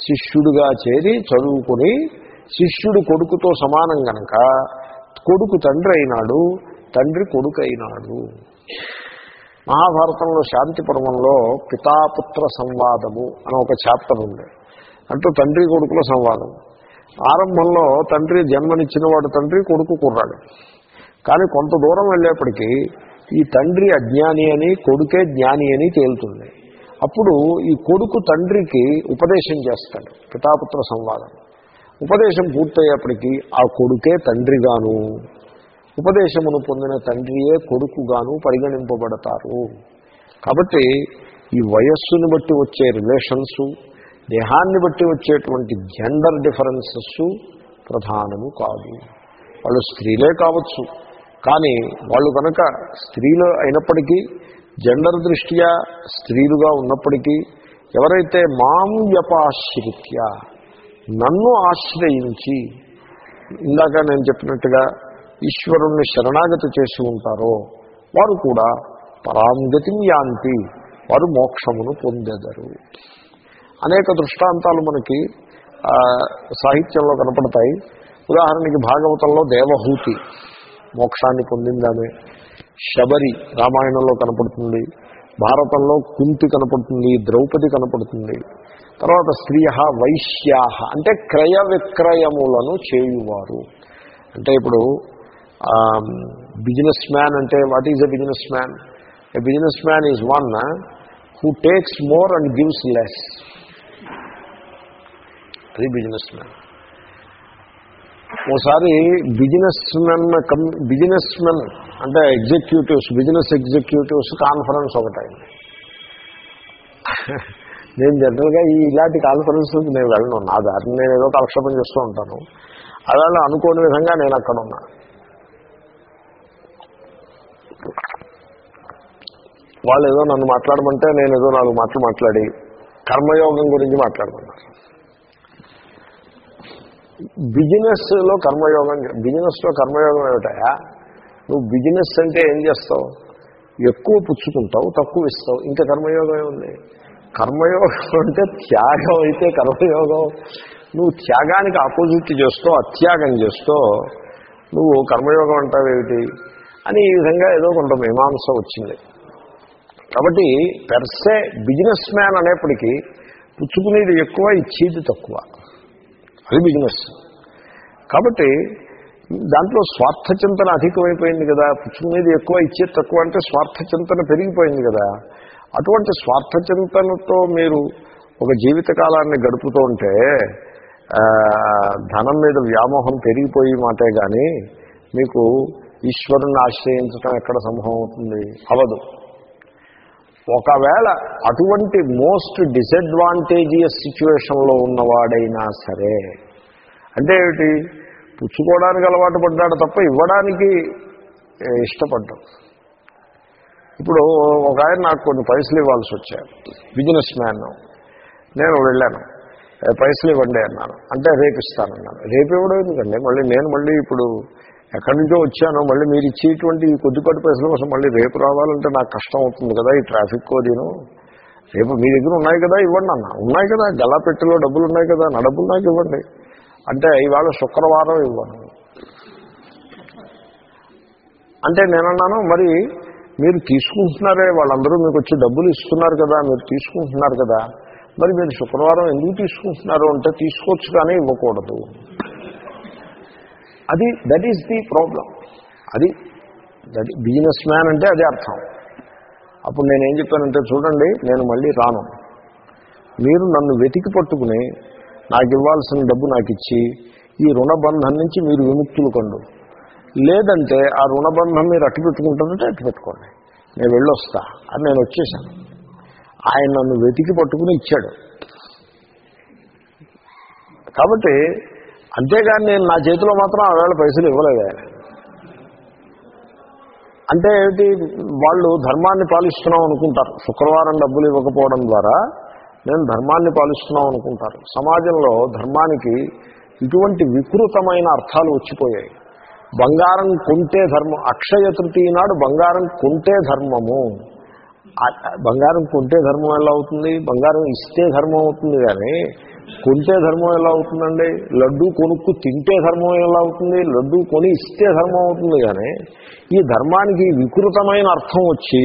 శిష్యుడిగా చేరి చదువుకుని శిష్యుడు కొడుకుతో సమానం గనక కొడుకు తండ్రి అయినాడు తండ్రి కొడుకు అయినాడు మహాభారతంలో శాంతి పర్వంలో పితాపుత్ర సంవాదము అని ఒక చాప్టర్ ఉంది. అంటూ తండ్రి కొడుకుల సంవాదం. ఆరంభంలో తండ్రి జన్మనిచ్చిన వాడు తండ్రి కొడుకు కుర్రాడు. కానీ కొంత దూరం వెళ్ళేప్పటికీ ఈ తండ్రి అజ్ఞాని అని కొడుకే జ్ఞాని అని తేలుతుంది. అప్పుడు ఈ కొడుకు తండ్రికి ఉపదేశం చేస్తాడు పితాపుత్ర సంవాదం. ఉపదేశం పూర్తయ్యేప్పటికీ ఆ కొడుకే తండ్రిగాను. ఉపదేశమును పొందిన తండ్రియే కొడుకుగాను పరిగణింపబడతారు. కాబట్టి ఈ వయస్సును బట్టి వచ్చే రిలేషన్స్ దేహాన్ని బట్టి వచ్చేటువంటి జెండర్ డిఫరెన్సెస్ ప్రధానము కాదు. వాళ్ళు స్త్రీలే కావచ్చు. కానీ వాళ్ళు కనుక స్త్రీలు అయినప్పటికీ జెండర్ దృష్ట్యా స్త్రీలుగా ఉన్నప్పటికీ ఎవరైతే మాం వ్యపాశ్రిత్య నన్ను ఆశ్రయించి ఇందాక నేను చెప్పినట్టుగా ఈశ్వరుణ్ణి శరణాగతి చేసి ఉంటారో వారు కూడా పరాంగతిని యాంతి వారు మోక్షమును పొందెదరు. అనేక దృష్టాంతాలు మనకి సాహిత్యంలో కనపడతాయి. ఉదాహరణకి భాగవతంలో దేవహూతి మోక్షాన్ని పొందిందామే. శబరి రామాయణంలో కనపడుతుంది. భారతంలో కుంతి కనపడుతుంది ద్రౌపది కనపడుతుంది. తర్వాత స్త్రీయ వైశ్యాహ అంటే క్రయ విక్రయములను చేయువారు. అంటే ఇప్పుడు బిజినెస్ మ్యాన్ అంటే what is a business man a business man is one who takes more and gives less అది బిజినెస్ మ్యాన్ ఓసారి business men come business men అంటే ఎగ్జిక్యూటివ్స్ బిజినెస్ ఎగ్జిక్యూటివ్స్ కాన్ఫరెన్స్ ఒకటైంది. నేను జనరల్గా ఈ ఇలాంటి కాన్ఫరెన్స్కి నేను వెళ్ళను. నా దారిని నేను ఏదో కాలక్షేపం చేస్తూ ఉంటాను. అలా అనుకోని విధంగా నేను అక్కడ ఉన్నాను వాళ్ళు ఏదో నన్ను మాట్లాడమంటే నేను ఏదో నాలుగు మాటలు మాట్లాడి కర్మయోగం గురించి మాట్లాడమన్నారు బిజినెస్లో కర్మయోగం బిజినెస్లో కర్మయోగం ఏమిటాయా నువ్వు బిజినెస్ అంటే ఏం చేస్తావు? ఎక్కువ పుచ్చుకుంటావు తక్కువ ఇస్తావు. ఇంకా కర్మయోగం ఏముంది? కర్మయోగం అంటే త్యాగం అయితే కర్మయోగం. నువ్వు త్యాగానికి ఆపోజిట్ చేస్తూ అత్యాగం చేస్తూ నువ్వు కర్మయోగం అంటావేమిటి? అని ఈ విధంగా ఏదో కొంత మీమాంస వచ్చింది. కాబట్టి పెర్సే బిజినెస్ మ్యాన్ అనేప్పటికీ పుచ్చుకునేది ఎక్కువ ఇచ్చేది తక్కువ. అది బిజినెస్ కాబట్టి దాంట్లో స్వార్థ చింతన అధికమైపోయింది కదా. పుచ్చుకునేది ఎక్కువ ఇచ్చేది తక్కువ అంటే స్వార్థ చింతన పెరిగిపోయింది కదా. అటువంటి స్వార్థ చింతనతో మీరు ఒక జీవితకాలాన్ని గడుపుతూ ఉంటే ధనం మీద వ్యామోహం పెరిగిపోయి మాటే కానీ మీకు ఈశ్వరుణ్ణి ఆశ్రయించడం ఎక్కడ సంభవం అవుతుంది? అవదు ఒకవేళ అటువంటి మోస్ట్ డిసడ్వాంటేజియస్ సిచ్యువేషన్లో ఉన్నవాడైనా సరే అంటే ఏమిటి? పుచ్చుకోవడానికి అలవాటు పడ్డాడు తప్ప ఇవ్వడానికి ఏ, ఇష్టపడ్డాం. ఇప్పుడు ఒక ఆయన నాకు కొన్ని పైసలు ఇవ్వాల్సి వచ్చాయి. బిజినెస్ మ్యాన్ నేను వెళ్ళాను. పైసలు ఇవ్వండి అన్నాను. అంటే రేపిస్తానన్నాను. రేపు ఇవ్వడం ఎందుకండి? మళ్ళీ నేను మళ్ళీ ఇప్పుడు ఎక్కడి నుంచో వచ్చాను మళ్ళీ మీరు ఇచ్చేటువంటి ఈ కొద్దిపాటి పైసల కోసం మళ్ళీ రేపు రావాలంటే నాకు కష్టం అవుతుంది కదా ఈ ట్రాఫిక్ కోదీను. రేపు మీ దగ్గర ఉన్నాయి కదా ఇవ్వండి అన్న. ఉన్నాయి కదా గల్లాపెట్టెలో డబ్బులు ఉన్నాయి కదా నా డబ్బులు నాకు ఇవ్వండి. అంటే ఇవాళ శుక్రవారం ఇవ్వను. అంటే నేనన్నాను మరి మీరు తీసుకుంటున్నారే వాళ్ళందరూ మీకు వచ్చి డబ్బులు ఇస్తున్నారు కదా మీరు తీసుకుంటున్నారు కదా. మరి మీరు శుక్రవారం ఎందుకు తీసుకుంటున్నారు అంటే తీసుకోవచ్చు కానీ ఇవ్వకూడదు. అది దట్ ఈస్ ది ప్రాబ్లం అది దట్ బిజినెస్ మ్యాన్ అంటే అదే అర్థం. అప్పుడు నేనేం చెప్పానంటే చూడండి నేను మళ్ళీ రాను. మీరు నన్ను వెతికి పట్టుకుని నాకు ఇవ్వాల్సిన డబ్బు నాకు ఇచ్చి ఈ రుణబంధం నుంచి మీరు విముక్తులు కండు. లేదంటే ఆ రుణబంధం మీరు అట్టు పెట్టుకుంటుందంటే అట్టు పెట్టుకోండి. నేను వెళ్ళొస్తా. అని నేను వచ్చేసాను. ఆయన నన్ను వెతికి పట్టుకుని ఇచ్చాడు. కాబట్టి అంతేగాని నేను నా చేతిలో మాత్రం ఆ పైసలు ఇవ్వలేదు. ఆయన అంటే ఏమిటి? వాళ్ళు ధర్మాన్ని పాలిస్తున్నాం అనుకుంటారు. శుక్రవారం డబ్బులు ఇవ్వకపోవడం ద్వారా నేను ధర్మాన్ని పాలిస్తున్నాం అనుకుంటారు. సమాజంలో ధర్మానికి ఇటువంటి వికృతమైన అర్థాలు వచ్చిపోయాయి. బంగారం కొంటే ధర్మం అక్షయ తృతీయ నాడు బంగారం కొంటే ధర్మము. బంగారం కొంటే ధర్మం ఎలా అవుతుంది? బంగారం ఇస్తే ధర్మం అవుతుంది కానీ కొంటే ధర్మం ఎలా అవుతుందండి? లడ్డు కొనుక్కు తింటే ధర్మం ఎలా అవుతుంది? లడ్డు కొని ఇస్తే ధర్మం అవుతుంది కానీ ఈ ధర్మానికి వికృతమైన అర్థం వచ్చి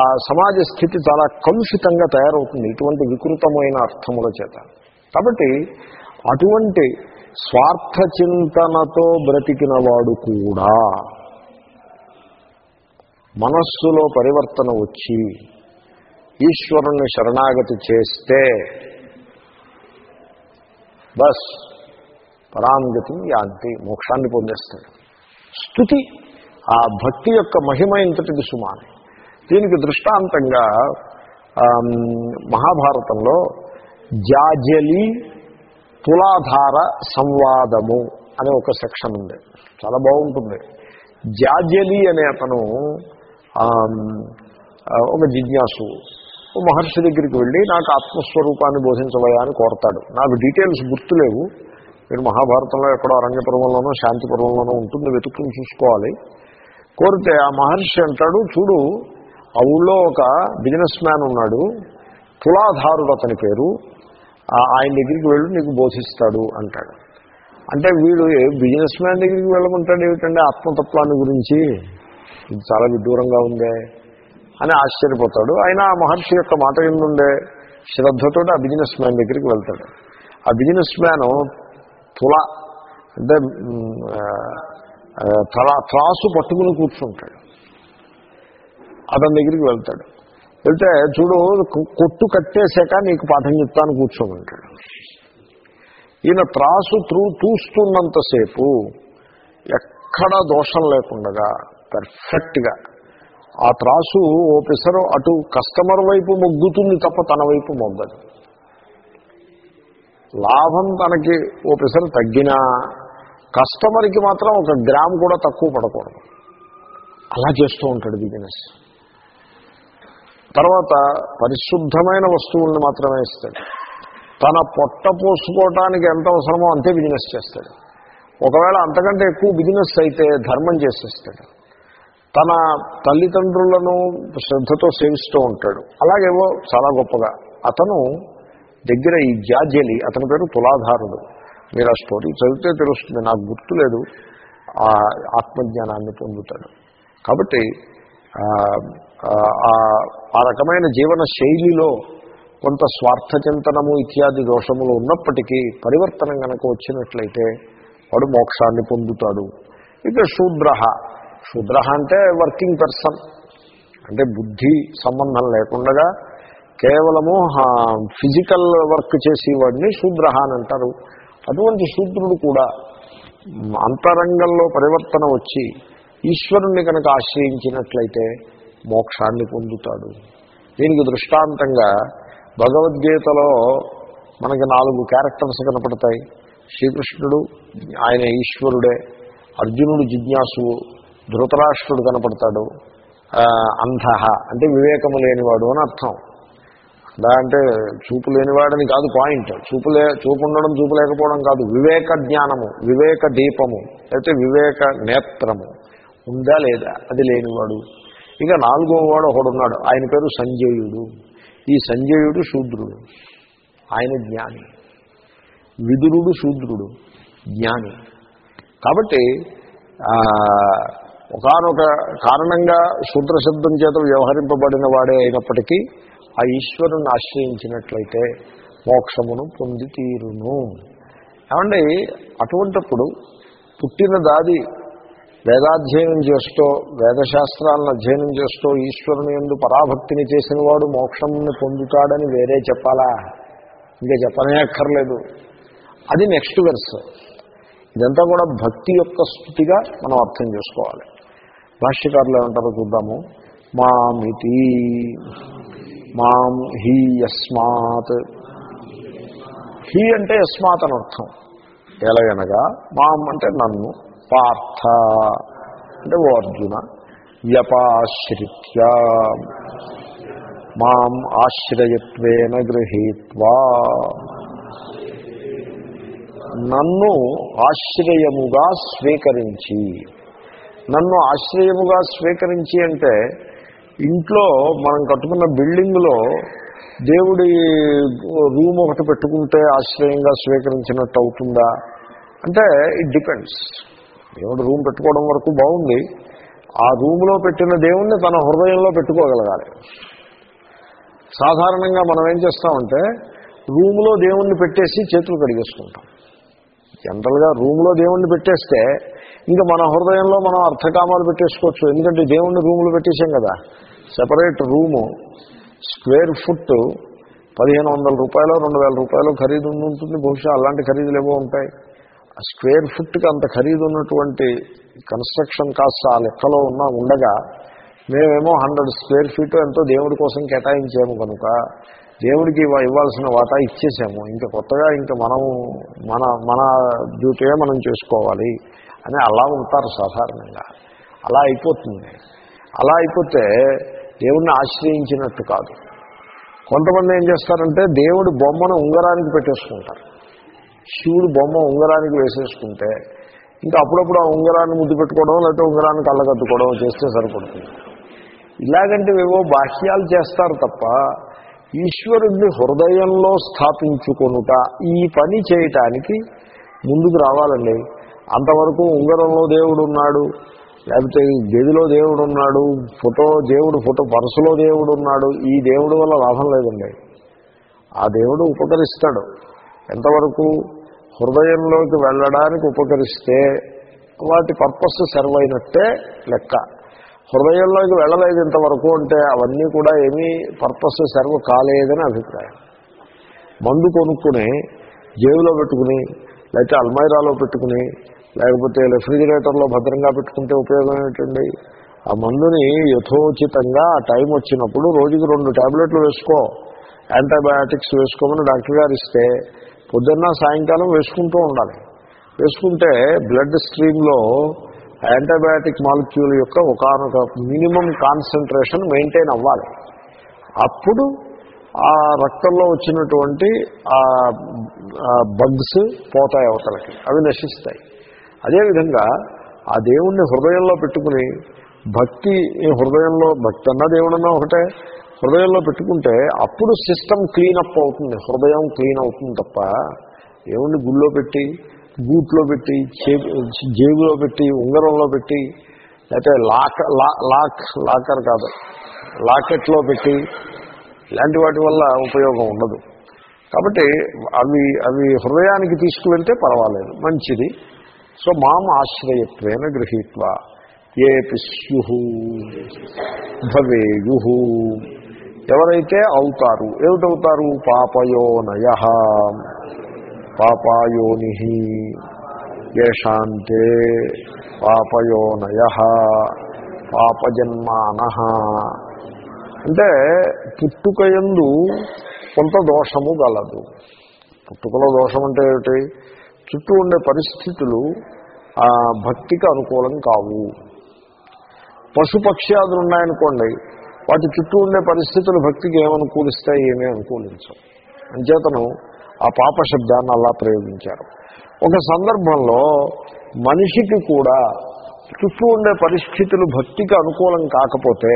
ఆ సమాజ స్థితి చాలా కలుషితంగా తయారవుతుంది ఇటువంటి వికృతమైన అర్థముల చేత. కాబట్టి అటువంటి స్వార్థ చింతనతో బ్రతికిన వాడు కూడా మనస్సులో పరివర్తన వచ్చి ఈశ్వరుణ్ణి శరణాగతి చేస్తే బస్. పరాంగతి యాంతి మోక్షాన్ని పొందేస్తాడు. స్థుతి ఆ భక్తి యొక్క మహిమ ఇంతటిది సుమాని దీనికి దృష్టాంతంగా మహాభారతంలో జాజలి తులాధార సంవాదము అనే ఒక సెక్షన్ ఉంది. చాలా బాగుంటుంది. జాజలి అనే అతను ఒక జిజ్ఞాసు మహర్షి దగ్గరికి వెళ్ళి నాకు ఆత్మస్వరూపాన్ని బోధించవయా అని కోరతాడు. నాకు డీటెయిల్స్ గుర్తులేవు. మీరు మహాభారతంలో ఎక్కడో అరణ్య పర్వంలోనో శాంతి పర్వంలోనో ఉంటుంది వెతుక్కుని చూసుకోవాలి. కోరితే ఆ మహర్షి అంటాడు చూడు ఆ ఊళ్ళో ఒక బిజినెస్ మ్యాన్ ఉన్నాడు తులాధారుడు అతని పేరు. ఆ- ఆయన దగ్గరికి వెళ్ళి నీకు బోధిస్తాడు అంటాడు. అంటే వీడు బిజినెస్ మ్యాన్ దగ్గరికి వెళ్ళమంటాడు ఏమిటంటే ఆత్మతత్వాన్ని గురించి. ఇది చాలా విదూరంగా ఉందే. అని ఆశ్చర్యపోతాడు. ఆయన ఆ మహర్షి యొక్క మాట ఎందుండే శ్రద్ధతో ఆ బిజినెస్ మ్యాన్ దగ్గరికి వెళ్తాడు. ఆ బిజినెస్ మ్యాన్ తుల అంటే తల త్రాసు పట్టుకుని కూర్చుంటాడు. అతని దగ్గరికి వెళ్తాడు. వెళ్తే చూడు కొట్టు కట్టేశాక నీకు పాఠం చెప్తాను కూర్చోమంటాడు. ఈయన త్రాసు త్రూ చూస్తున్నంతసేపు ఎక్కడ దోషం లేకుండగా పర్ఫెక్ట్గా ఆ త్రాసు ఓ పిసరు అటు కస్టమర్ వైపు మొగ్గుతుంది తప్ప తన వైపు మొగ్గదు. లాభం తనకి ఓ పిసరు తగ్గినా కస్టమర్కి మాత్రం ఒక గ్రామ్ కూడా తక్కువ పడకూడదు. అలా చేస్తూ ఉంటాడు బిజినెస్. తర్వాత పరిశుద్ధమైన వస్తువుల్ని మాత్రమే ఇస్తాడు. తన పొట్ట పోసుకోవటానికి ఎంత అవసరమో అంతే బిజినెస్ చేస్తాడు. ఒకవేళ అంతకంటే ఎక్కువ బిజినెస్ అయితే ధర్మం చేసేస్తాడు. తన తల్లిదండ్రులను శ్రద్ధతో సేవిస్తూ ఉంటాడు. అలాగేవో చాలా గొప్పగా. అతను దగ్గర ఈ జాజలి అతని పేరు తులాధారుడు. మీరు ఆ స్టోరీ చదివితే తెలుస్తుంది నాకు గుర్తులేదు ఆ ఆత్మజ్ఞానాన్ని పొందుతాడు. కాబట్టి ఆ, ఆ రకమైన జీవన శైలిలో కొంత స్వార్థ చింతనము ఇత్యాది దోషములు ఉన్నప్పటికీ పరివర్తనం కనుక వచ్చినట్లయితే వాడు మోక్షాన్ని పొందుతాడు. ఇక శూద్ర. శూద్ర అంటే వర్కింగ్ పర్సన్. అంటే బుద్ధి సంబంధం లేకుండా కేవలము ఫిజికల్ వర్క్ చేసేవాడిని శూద్ర అని అంటారు. అటువంటి శూద్రుడు కూడా అంతరంగంలో పరివర్తన వచ్చి ఈశ్వరుణ్ణి కనుక ఆశ్రయించినట్లయితే మోక్షాన్ని పొందుతాడు. దీనికి దృష్టాంతంగా భగవద్గీతలో మనకి నాలుగు క్యారెక్టర్స్ కనపడతాయి. శ్రీకృష్ణుడు ఆయన ఈశ్వరుడే అర్జునుడు జిజ్ఞాసువు ధృతరాష్ట్రుడు కనపడతాడు. అంధ అంధః అంటే వివేకము లేనివాడు అని అర్థం. అంధ అంటే చూపు లేనివాడని కాదు పాయింట్. చూపు లే చూపు ఉండడం చూపు లేకపోవడం కాదు. వివేక జ్ఞానము వివేక దీపము లేకపోతే వివేక నేత్రము. ఉందా లేదా? అది లేనివాడు. ఇక నాలుగో వాడు ఒకడున్నాడు. ఆయన పేరు సంజయుడు. ఈ సంజయుడు శూద్రుడు. ఆయన జ్ఞాని. విదురుడు శూద్రుడు. జ్ఞాని. కాబట్టి ఒకనొక కారణంగా శూద్ర శబ్దం చేత వ్యవహరింపబడిన వాడే అయినప్పటికీ ఆ ఈశ్వరుని ఆశ్రయించినట్లయితే మోక్షమును పొంది తీరును. ఏమండి అటువంటప్పుడు పుట్టిన దాది వేదాధ్యయనం చేస్తూ వేదశాస్త్రాలను అధ్యయనం చేస్తూ ఈశ్వరుని ఎందు పరాభక్తిని చేసిన వాడు మోక్షంని పొందుతాడని వేరే చెప్పాలా? ఇంకా చెప్పనే అక్కర్లేదు. అది నెక్స్ట్ వెర్స్. ఇదంతా కూడా భక్తి యొక్క స్థుతిగా మనం అర్థం చేసుకోవాలి. భాష్యకారులు ఏమంటారో చూద్దాము. మామితి మాం హీ యస్మాత్. హీ అంటే యస్మాత్ అని అర్థం. ఎలాగనగా మాం అంటే నన్ను పార్థ. అంటే ఓ అర్జున వ్యపాశ్రిత్య. మాం ఆశ్రయత్వేన గృహీత్వా. నన్ను ఆశ్రయముగా స్వీకరించి నన్ను ఆశ్రయముగా స్వీకరించి అంటే ఇంట్లో మనం కట్టుకున్న బిల్డింగ్లో దేవుడి రూమ్ ఒకటి పెట్టుకుంటే ఆశ్రయంగా స్వీకరించినట్టు అవుతుందా? అంటే ఇట్ డిపెండ్స్ దేవుడు రూమ్ పెట్టుకోవడం వరకు బాగుంది. ఆ రూమ్లో పెట్టిన దేవుణ్ణి తన హృదయంలో పెట్టుకోగలగాలి. సాధారణంగా మనం ఏం చేస్తామంటే రూమ్లో దేవుణ్ణి పెట్టేసి చేతులు కడిగేసుకుంటాం. జనరల్గా రూమ్లో దేవుణ్ణి పెట్టేస్తే ఇంకా మన హృదయంలో మనం అర్థకామాలు పెట్టేసుకోవచ్చు. ఎందుకంటే దేవుణ్ణి రూములు పెట్టేసాం కదా. సెపరేట్ రూము స్క్వేర్ ఫుట్ పదిహేను వందల రూపాయలు రెండు వేల రూపాయలు ఖరీదు ఉంటుంది. బహుశా అలాంటి ఖరీదులు ఏవో ఉంటాయి. ఆ స్క్వేర్ ఫుట్కి అంత ఖరీదు ఉన్నటువంటి కన్స్ట్రక్షన్ కాస్ట్ ఆ లెక్కలో ఉన్న ఉండగా మేమేమో హండ్రెడ్ స్క్వేర్ ఫీట్ ఎంతో దేవుడి కోసం కేటాయించాము కనుక దేవుడికి ఇవ్వాల్సిన వాటా ఇచ్చేసాము. ఇంకా కొత్తగా ఇంకా మనము మన మన డ్యూటీ మనం చేసుకోవాలి. అని అలా ఉంటారు సాధారణంగా. అలా అయిపోతుంది. అలా అయిపోతే దేవుడిని ఆశ్రయించినట్టు కాదు. కొంతమంది ఏం చేస్తారంటే దేవుడు బొమ్మను ఉంగరానికి పెట్టేసుకుంటారు. శివుడు బొమ్మ ఉంగరానికి వేసేసుకుంటే ఇంకా అప్పుడప్పుడు ఆ ఉంగరాన్ని ముద్దు పెట్టుకోవడం లేకపోతే ఉంగరాన్ని కళ్ళగట్టుకోవడం చేస్తే సరిపడుతుంది. ఇలాగంటివేవో బాహ్యాలు చేస్తారు తప్ప ఈశ్వరుణ్ణి హృదయంలో స్థాపించుకొనుట ఈ పని చేయటానికి ముందుకు రావాలండి. అంతవరకు ఉంగరంలో దేవుడు ఉన్నాడు లేకపోతే గదిలో దేవుడు ఉన్నాడు ఫోటో దేవుడు ఫోటో పరసులో దేవుడు ఉన్నాడు ఈ దేవుడు వల్ల లాభం లేదండి. ఆ దేవుడు ఉపకరిస్తాడు. ఎంతవరకు హృదయంలోకి వెళ్ళడానికి ఉపకరిస్తే వాటి పర్పస్ సర్వ్ అయినట్టే లెక్క. హృదయంలోకి వెళ్ళలేదు ఇంతవరకు అంటే అవన్నీ కూడా ఏమీ పర్పస్ సర్వ్ కాలేదని అభిప్రాయం. మందు కొనుక్కుని జేబులో పెట్టుకుని లేకపోతే అల్మైరాలో పెట్టుకుని లేకపోతే రెఫ్రిజిరేటర్లో భద్రంగా పెట్టుకుంటే ఉపయోగం ఏమిటండి? ఆ మందుని యథోచితంగా ఆ టైం వచ్చినప్పుడు రోజుకి రెండు టాబ్లెట్లు వేసుకో. యాంటీబయాటిక్స్ వేసుకోమని డాక్టర్ గారు ఇస్తే పొద్దున్న సాయంకాలం వేసుకుంటూ ఉండాలి. వేసుకుంటే బ్లడ్ స్ట్రీమ్లో యాంటీబయాటిక్ మాలిక్యూల్ యొక్క ఒకనొక మినిమం కాన్సన్ట్రేషన్ మెయింటైన్ అవ్వాలి. అప్పుడు ఆ రక్తంలో వచ్చినటువంటి ఆ బగ్స్ పోతాయి అవతలకి. అవి నశిస్తాయి. అదేవిధంగా ఆ దేవుణ్ణి హృదయంలో పెట్టుకుని భక్తి హృదయంలో భక్తి అన్న దేవుడన్నా ఒకటే హృదయంలో పెట్టుకుంటే అప్పుడు సిస్టమ్ క్లీనప్ అవుతుంది హృదయం క్లీన్ అవుతుంది తప్ప దేవుణ్ణి గుళ్ళో పెట్టి బూట్లో పెట్టి జేబులో పెట్టి ఉంగరంలో పెట్టి లేకపోతే లాక్ లా- లాక్ లాకర్ కాదు లాకెట్లో పెట్టి ఇలాంటి వాటి వల్ల ఉపయోగం ఉండదు. కాబట్టి అవి అవి హృదయానికి తీసుకువెళ్తే పర్వాలేదు మంచిది. సో మాం ఆశ్రయత్వేన గృహీత్వ. ఏ స్యు భవేయు ఎవరైతే అవుతారు ఏమిటవుతారు? పాపయోనయ. పాపాయోని. ఏషాంతే పాపయోనయ. పాపజన్మాన. అంటే పుట్టుకయందు కొంత దోషము గలదు. పుట్టుకలో దోషం అంటే ఏమిటి? చుట్టూ ఉండే పరిస్థితులు భక్తికి అనుకూలం కావు. పశుపక్ష్యాదులు ఉన్నాయనుకోండి వాటి చుట్టూ ఉండే పరిస్థితులు భక్తికి ఏమనుకూలిస్తాయి? ఏమీ అనుకూలించవు. అంచేతను ఆ పాప శబ్దాన్ని అలా ప్రయోగించారు. ఒక సందర్భంలో మనిషికి కూడా చుట్టూ ఉండే పరిస్థితులు భక్తికి అనుకూలం కాకపోతే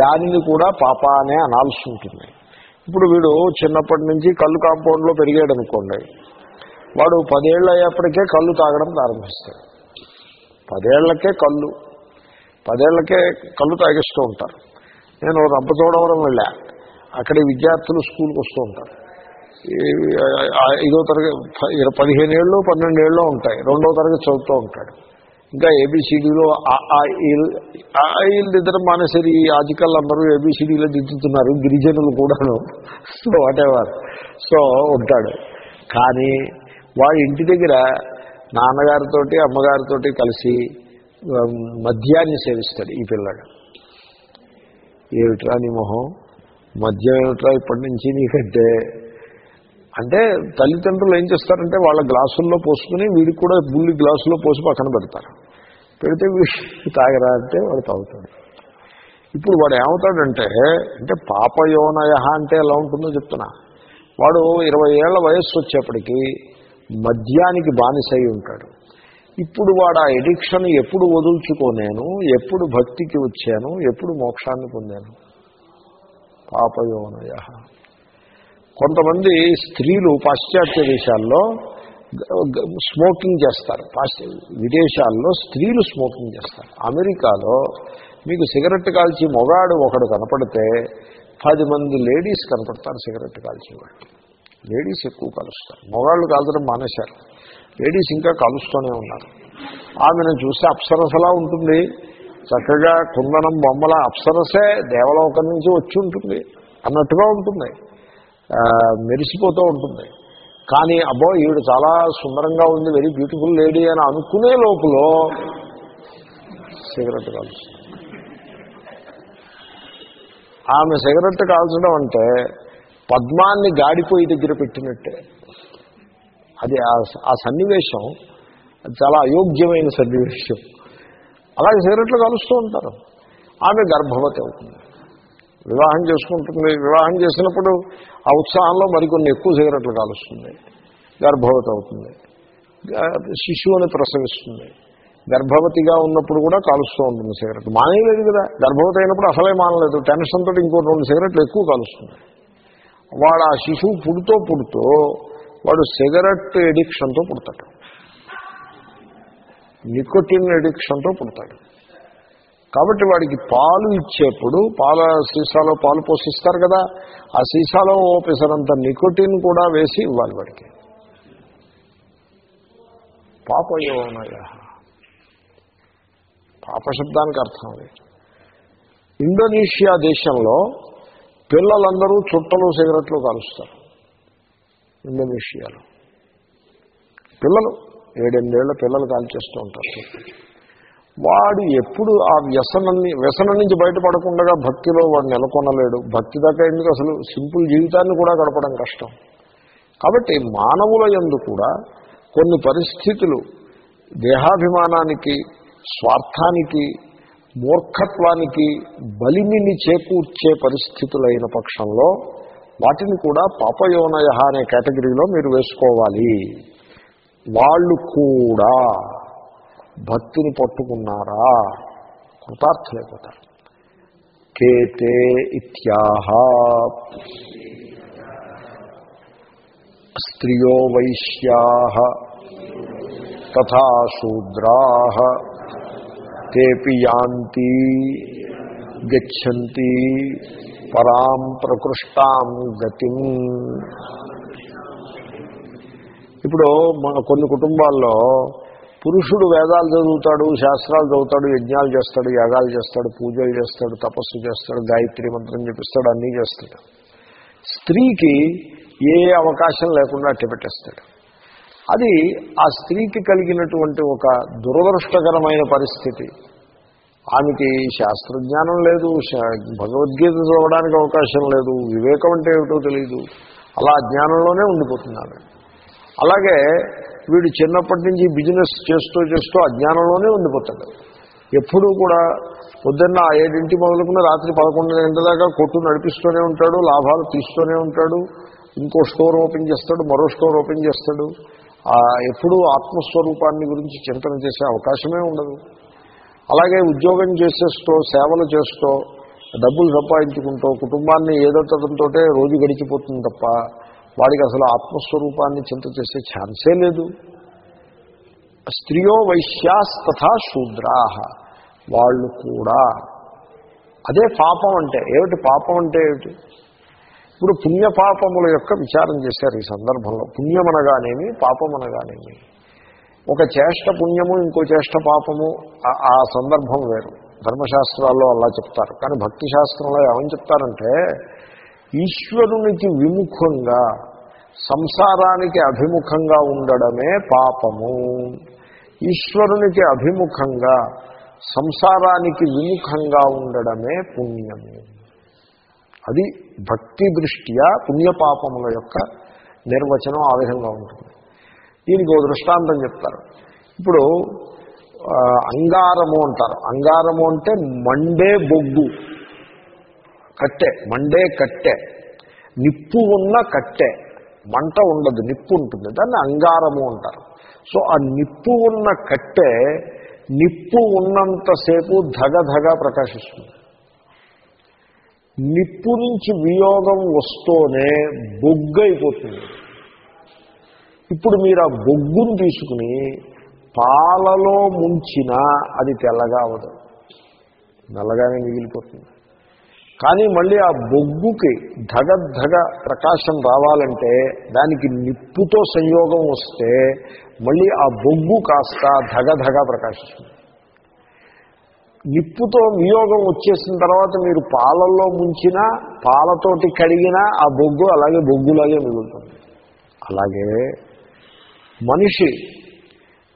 దానిని కూడా పాప అనే అనాల్సి ఉంటుంది. ఇప్పుడు వీడు చిన్నప్పటి నుంచి కళ్ళు కాంపౌండ్లో పెరిగాడు అనుకోండి వాడు పదేళ్ళు అయ్యేప్పటికే కళ్ళు తాగడం ప్రారంభిస్తాడు. పదేళ్ళకే కళ్ళు పదేళ్ళకే కళ్ళు తాగిస్తూ ఉంటారు. నేను రంపచోడవరం వెళ్ళా. అక్కడ విద్యార్థులు స్కూల్కి వస్తూ ఉంటారు. ఐదో తరగతి పదిహేను ఏళ్ళు పన్నెండేళ్ళు ఉంటాయి. రెండో తరగతి చదువుతూ ఉంటాడు. ఇంకా ఏబిసిడీలో వీళ్ళు దిద్దడం మానేసరి ఆజికల్ అందరూ ఏబిసిడీలో దిద్దుతున్నారు గిరిజనులు కూడాను. సో వాటెవర్ సో ఉంటాడు. కానీ వాడి ఇంటి దగ్గర నాన్నగారితోటి అమ్మగారితోటి కలిసి మద్యాన్ని సేవిస్తాడు ఈ పిల్లడు ఏమిట్రా నీ మొహం? మద్యం ఏమిట్రా ఇప్పటి నుంచి నీకంటే? అంటే తల్లిదండ్రులు ఏం చేస్తారంటే వాళ్ళ గ్లాసుల్లో పోసుకుని వీడికి కూడా బుల్లి గ్లాసులో పోసి పక్కన పెడతారు. పెడితే వీడు తాగరా అంటే వాడు తాగుతాడు. ఇప్పుడు వాడు ఏమవుతాడంటే అంటే పాపయోనయ అంటే ఎలా ఉంటుందో చెప్తున్నా. వాడు ఇరవై ఏళ్ళ వయస్సు వచ్చేప్పటికీ మద్యానికి బానిసై ఉంటాడు. ఇప్పుడు వాడు ఆ ఎడిక్షన్ ఎప్పుడు వదుల్చుకోలేను ఎప్పుడు భక్తికి వచ్చాను ఎప్పుడు మోక్షాన్ని పొందాను. పాపయోనయ. కొంతమంది స్త్రీలు పాశ్చాత్య దేశాల్లో స్మోకింగ్ చేస్తారు. పాశ్చ విదేశాల్లో స్త్రీలు స్మోకింగ్ చేస్తారు. అమెరికాలో మీకు సిగరెట్ కాల్చి మొగాడు ఒకడు కనపడితే పది మంది లేడీస్ కనపడతారు సిగరెట్ కాల్చేవాళ్ళు. లేడీస్ ఎక్కువ కలుస్తారు. మగవాళ్ళు కాల్చడం మానేశారు. లేడీస్ ఇంకా కలుస్తూనే ఉన్నారు. ఆమెను చూస్తే అప్సరసలా ఉంటుంది. చక్కగా కుందనం బొమ్మల అప్సరసే దేవలోకం నుంచి వచ్చి ఉంటుంది. అన్నట్టుగా ఉంటుంది. మెరిసిపోతూ ఉంటుంది. కానీ అబ్బో ఈవిడ చాలా సుందరంగా ఉంది వెరీ బ్యూటిఫుల్ లేడీ అని అనుకునే లోపల సిగరెట్ కాల్చుతుంది ఆమె సిగరెట్ కాల్చడం అంటే పద్మాన్ని గాడిపోయి దగ్గర పెట్టినట్టే. అది ఆ- ఆ సన్నివేశం చాలా అయోగ్యమైన సన్నివేశం. అలాగే సిగరెట్లు కలుస్తూ ఉంటారు. ఆమె గర్భవతి అవుతుంది. వివాహం చేసుకుంటుంది. వివాహం చేసినప్పుడు ఆ ఉత్సాహంలో మరికొన్ని ఎక్కువ సిగరెట్లు కాలుస్తుంది. గర్భవతి అవుతుంది. శిశువుని ప్రసవిస్తుంది. గర్భవతిగా ఉన్నప్పుడు కూడా కాలుస్తూ ఉంటుంది సిగరెట్. మానేయలేదు కదా. గర్భవతి అయినప్పుడు అసలే మానలేదు. టెన్షన్ తోటి ఇంకో రెండు సిగరెట్లు ఎక్కువ కాలుస్తుంది. వాడు ఆ శిశువు పుడుతూ పుడుతూ వాడు సిగరెట్ ఎడిక్షన్తో పుడతాడు. నికోటిన్ ఎడిక్షన్తో పుడతాడు. కాబట్టి వాడికి పాలు ఇచ్చేప్పుడు పాల సీసాలో పాలు పోషిస్తారు కదా ఆ సీసాలో ఓపెసరంత నికోటిన్ కూడా వేసి ఇవ్వాలి వాడికి. పాపయోనయ. పాపశబ్దానికి అర్థం అది. ఇండోనేషియా దేశంలో పిల్లలందరూ చుట్టలు సిగరెట్లు కాలుస్తారు. ఇండోనేషియాలో పిల్లలు ఏడెనిమిదేళ్ళ పిల్లలు కాల్చేస్తూ ఉంటారు. వాడు ఎప్పుడు ఆ వ్యసనాన్ని వ్యసనం నుంచి బయటపడకుండా భక్తిలో వాడు నెలకొనలేడు. భక్తి దాకా ఎందుకు? అసలు సింపుల్ జీవితాన్ని కూడా గడపడం కష్టం. కాబట్టి మానవుల యందు కూడా కొన్ని పరిస్థితులు దేహాభిమానానికి స్వార్థానికి మూర్ఖత్వానికి బలిమిని చేకూర్చే పరిస్థితులైన పక్షంలో వాటిని కూడా పాపయోనయ అనే కేటగిరీలో మీరు వేసుకోవాలి. వాళ్ళు కూడా భక్తిని పట్టుకున్నారా? కృతార్థులైపోతారు. కేతే ఇత్యాహ. స్త్రియో వైశ్యా తథా శూద్రా తేపి యాంతి గచ్చంతి పరాం ప్రకృష్టాం గతిం ఇప్పుడు మన కొన్ని కుటుంబాల్లో పురుషుడు వేదాలు చదువుతాడు శాస్త్రాలు చదువుతాడు యజ్ఞాలు చేస్తాడు యాగాలు చేస్తాడు పూజలు చేస్తాడు తపస్సు చేస్తాడు గాయత్రి మంత్రం చెప్పిస్తాడు అన్నీ చేస్తాడు. స్త్రీకి ఏ అవకాశం లేకుండా అట్టి పెట్టేస్తాడు అది ఆ స్త్రీకి కలిగినటువంటి ఒక దురదృష్టకరమైన పరిస్థితి. ఆమెకి శాస్త్రజ్ఞానం లేదు శా- భగవద్గీత చదవడానికి అవకాశం లేదు వివేకం అంటే ఏమిటో తెలియదు అలా అజ్ఞానంలోనే ఉండిపోతున్నాడు. అలాగే వీడు చిన్నప్పటి నుంచి బిజినెస్ చేస్తూ చేస్తూ అజ్ఞానంలోనే ఉండిపోతాడు. ఎప్పుడూ కూడా పొద్దున్న ఏడింటి మొదలుకున్న రాత్రి పదకొండు గంటల దాకా కొట్టు నడిపిస్తూనే ఉంటాడు లాభాలు తీస్తూనే ఉంటాడు ఇంకో స్టోర్ ఓపెన్ చేస్తాడు మరో స్టోర్ ఓపెన్ చేస్తాడు. ఎప్పుడూ ఆత్మస్వరూపాన్ని గురించి చింతన చేసే అవకాశమే ఉండదు. అలాగే ఉద్యోగం చేసేస్తూ సేవలు చేస్తూ డబ్బులు సంపాదించుకుంటూ కుటుంబాన్ని ఏదోటంతో రోజు గడిచిపోతుంది తప్ప వాడికి అసలు ఆత్మస్వరూపాన్ని చింత చేసే ఛాన్సే లేదు. స్త్రియో వైశ్యాస్ తథా శూద్రాహ వాళ్ళు కూడా. అదే పాపం అంటే ఏమిటి పాపం అంటే ఏమిటి? ఇప్పుడు పుణ్యపాపముల యొక్క విచారం చేశారు ఈ సందర్భంలో. పుణ్యం అనగానేమి పాపం అనగానేమి ఒక చేష్ట పుణ్యము ఇంకో చేష్ట పాపము ఆ- ఆ సందర్భం వేరు. ధర్మశాస్త్రాల్లో అలా చెప్తారు. కానీ భక్తి శాస్త్రంలో ఏమని చెప్తారంటే ఈశ్వరునికి విముఖంగా సంసారానికి అభిముఖంగా ఉండడమే పాపము. ఈశ్వరునికి అభిముఖంగా సంసారానికి విముఖంగా ఉండడమే పుణ్యము. అది భక్తి దృష్ట్యా పుణ్యపాపముల యొక్క నిర్వచనం ఆ విధంగా ఉంటుంది. దీనికి ఒక దృష్టాంతం చెప్తారు. ఇప్పుడు అంగారము అంటారు. అంగారము అంటే మండే బొగ్గు. కట్టె మండే కట్టె. నిప్పు ఉన్న కట్టె. మంట ఉండదు నిప్పు ఉంటుంది. దాన్ని అంగారము అంటారు. సో ఆ నిప్పు ఉన్న కట్టె నిప్పు ఉన్నంతసేపు ధగ ధగ ప్రకాశిస్తుంది. నిప్పు నుంచి వియోగం వస్తూనే బొగ్గు అయిపోతుంది ఇప్పుడు మీరు ఆ బొగ్గును తీసుకుని పాలలో ముంచినా అది తెల్లగా అవ్వదు. నల్లగానే మిగిలిపోతుంది. కానీ మళ్ళీ ఆ బొగ్గుకి ధగ ధగ ప్రకాశం రావాలంటే దానికి నిప్పుతో సంయోగం వస్తే మళ్ళీ ఆ బొగ్గు కాస్త ధగ ధగ ప్రకాశిస్తుంది. నిప్పుతో వియోగం వచ్చేసిన తర్వాత మీరు పాలల్లో ముంచినా పాలతోటి కడిగినా ఆ బొగ్గు అలాగే బొగ్గులాగే మిగులుతుంది. అలాగే మనిషి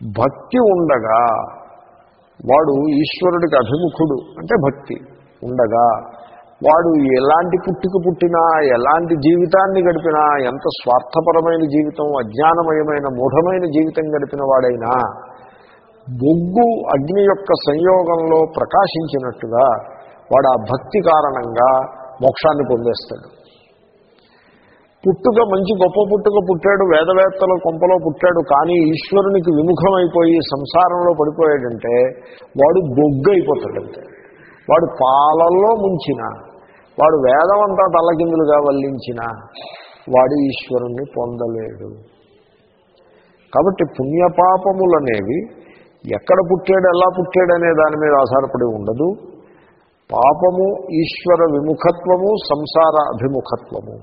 భక్తి ఉండగా వాడు ఈశ్వరుడికి అభిముఖుడు అంటే భక్తి ఉండగా వాడు ఎలాంటి పుట్టుకు పుట్టినా ఎలాంటి జీవితాన్ని గడిపినా ఎంత స్వార్థపరమైన జీవితం అజ్ఞానమయమైన మూఢమైన జీవితం గడిపిన వాడైనా బొగ్గు అగ్ని యొక్క సంయోగంలో ప్రకాశించినట్టుగా వాడు ఆ భక్తి కారణంగా మోక్షాన్ని పొందేస్తాడు. పుట్టుక మంచి గొప్ప పుట్టుక పుట్టాడు వేదవేత్తల కొంపలో పుట్టాడు కానీ ఈశ్వరునికి విముఖమైపోయి సంసారంలో పడిపోయాడంటే వాడు బొగ్గు అయిపోతాడంతే వాడు పాలల్లో ముంచిన వాడు వేదమంతా తల్లకిందులుగా వల్లించిన వాడు ఈశ్వరుణ్ణి పొందలేడు. కాబట్టి పుణ్యపాపములనేవి ఎక్కడ పుట్టాడు ఎలా పుట్టాడు అనే దాని మీద ఆధారపడి ఉండదు. పాపము ఈశ్వర విముఖత్వము సంసార అభిముఖత్వము.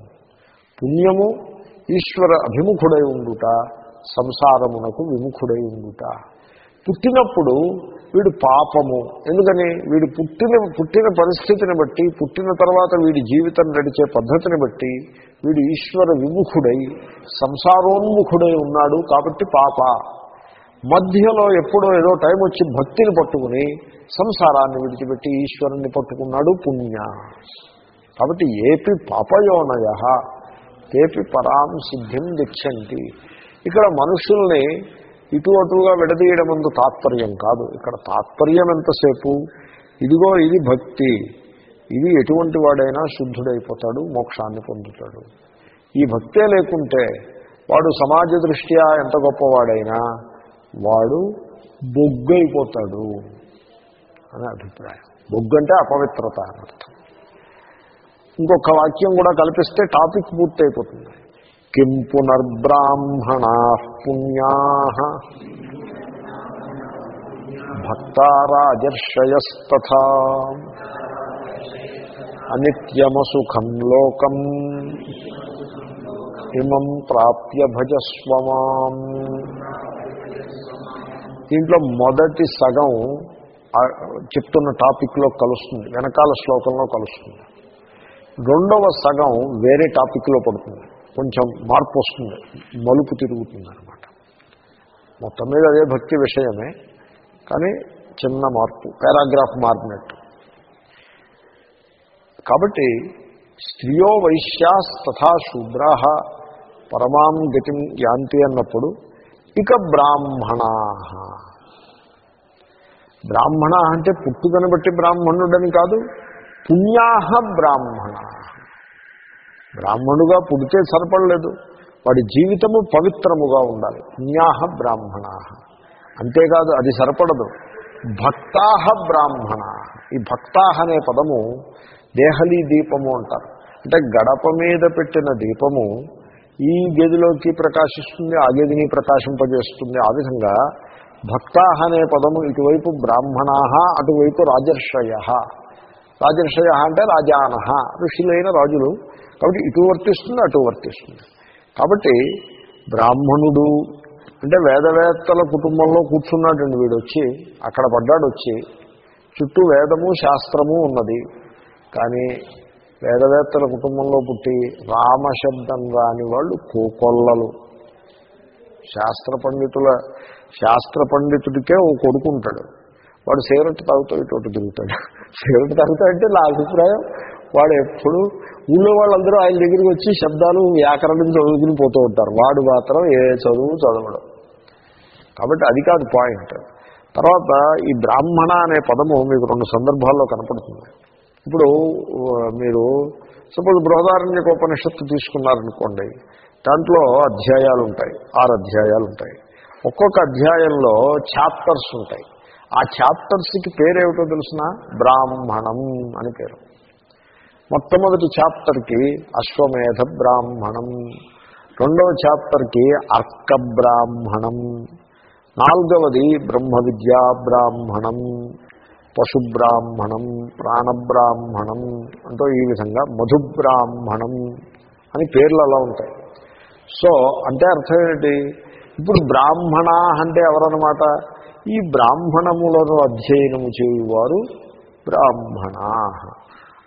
పుణ్యము ఈశ్వర అభిముఖుడై ఉండుట సంసారమునకు విముఖుడై ఉండుట. పుట్టినప్పుడు వీడు పాపము. ఎందుకని? వీడు పుట్టిన పుట్టిన పరిస్థితిని బట్టి పుట్టిన తర్వాత వీడి జీవితం నడిచే పద్ధతిని బట్టి వీడు ఈశ్వర విముఖుడై సంసారోన్ముఖుడై ఉన్నాడు కాబట్టి పాప. మధ్యలో ఎప్పుడో ఏదో టైం వచ్చి భక్తిని పట్టుకుని సంసారాన్ని విడిచిపెట్టి ఈశ్వరుణ్ణి పట్టుకున్నాడు పుణ్య. కాబట్టి ఏపి పాపయోనయ తేపి పరాం సిద్ధిం దిక్షంతి ఇక్కడ మనుషుల్ని ఇటు అటుగా విడదీయడం అందు తాత్పర్యం కాదు. ఇక్కడ తాత్పర్యం ఎంతసేపు? ఇదిగో ఇది భక్తి. ఇది ఎటువంటి వాడైనా శుద్ధుడైపోతాడు మోక్షాన్ని పొందుతాడు. ఈ భక్తే లేకుంటే వాడు సమాజ దృష్ట్యా ఎంత గొప్పవాడైనా వాడు బొగ్గైపోతాడు అని అభిప్రాయం. బొగ్గు అంటే అపవిత్రత అని అర్థం. ఇంకొక వాక్యం కూడా కల్పిస్తే టాపిక్ పూర్తయిపోతుంది. కిం పునర్బ్రాహ్మణా పుణ్యా భక్తారాజర్షయస్తథా అనిత్యమసుఖం లోకం ఇమం ప్రాప్య భజస్వమాం దీంట్లో మొదటి సగం చెప్తున్న టాపిక్లో కలుస్తుంది వెనకాల శ్లోకంలో కలుస్తుంది. రెండవ సగం వేరే టాపిక్లో పడుతుంది కొంచెం మార్పు వస్తుంది మలుపు తిరుగుతుంది అనమాట మొత్తం మీద అదే భక్తి విషయమే కానీ చిన్న మార్పు పారాగ్రాఫ్ మారినట్టు కాబట్టి స్త్రియో వైశ్యాస్ తథా శూద్రాహ పరమాం గతిం యాంతి అన్నప్పుడు ఇక బ్రాహ్మణా. బ్రాహ్మణ అంటే పుట్టుకను బట్టి బ్రాహ్మణుడని కాదు పుణ్యాహ బ్రాహ్మణ. బ్రాహ్మణుగా పుడితే సరిపడలేదు వాడి జీవితము పవిత్రముగా ఉండాలి. పుణ్యాహ బ్రాహ్మణ. అంతేకాదు అది సరిపడదు. భక్తాహ బ్రాహ్మణ. ఈ భక్తాహ అనే పదము దేహలీ దీపము అంటారు. అంటే గడప మీద పెట్టిన దీపము ఈ గదిలోకి ప్రకాశిస్తుంది ఆ గదిని ప్రకాశింపజేస్తుంది. ఆ విధంగా భక్తాహ అనే పదము ఇటువైపు బ్రాహ్మణాహ అటువైపు రాజర్షయ. రాజర్షయ అంటే రాజాన ఋషులైన రాజులు. కాబట్టి ఇటు వర్తిస్తుంది అటు వర్తిస్తుంది. కాబట్టి బ్రాహ్మణుడు అంటే వేదవేత్తల కుటుంబంలో కూర్చున్నాడండి వీడు వచ్చి అక్కడ పడ్డాడు వచ్చి చుట్టూ వేదము శాస్త్రము ఉన్నది. కానీ వేదవేత్తల కుటుంబంలో పుట్టి రామశబ్దం రాని వాళ్ళు కోకొల్లలు. శాస్త్ర పండితుల శాస్త్ర పండితుడికే ఓ కొడుకుంటాడు వాడు సిగరెట్ తాగుతూ ఇటు తిరుగుతాడు. సిగరెట్ తాగుతాడంటే నా అభిప్రాయం వాడు ఎప్పుడు ఊళ్ళో వాళ్ళందరూ ఆయన దగ్గరికి వచ్చి శబ్దాలు వ్యాకరణం చదువుకుని పోతూ ఉంటారు. వాడు మాత్రం ఏ చదువు చదవడం. కాబట్టి అది కాదు పాయింట్. తర్వాత ఈ బ్రాహ్మణ అనే పదము మీకు రెండు సందర్భాల్లో కనపడుతుంది. ఇప్పుడు మీరు సపోజ్ బృహదారణ్యక ఉపనిషత్తు తీసుకున్నారనుకోండి దాంట్లో అధ్యాయాలు ఉంటాయి ఆరు అధ్యాయాలు ఉంటాయి ఒక్కొక్క అధ్యాయంలో చాప్టర్స్ ఉంటాయి. ఆ చాప్టర్స్కి పేరేమిటో తెలిసిన? బ్రాహ్మణం అని పేరు. మొట్టమొదటి చాప్టర్కి అశ్వమేధ బ్రాహ్మణం రెండవ చాప్టర్కి అర్క బ్రాహ్మణం నాలుగవది బ్రహ్మ విద్యా బ్రాహ్మణం పశుబ్రాహ్మణం ప్రాణబ్రాహ్మణం అంటూ ఈ విధంగా మధుబ్రాహ్మణం అని పేర్లు అలా ఉంటాయి. సో అంటే అర్థం ఏంటి? ఇప్పుడు బ్రాహ్మణ అంటే ఎవరన్నమాట? ఈ బ్రాహ్మణములను అధ్యయనము చేయువారు బ్రాహ్మణ.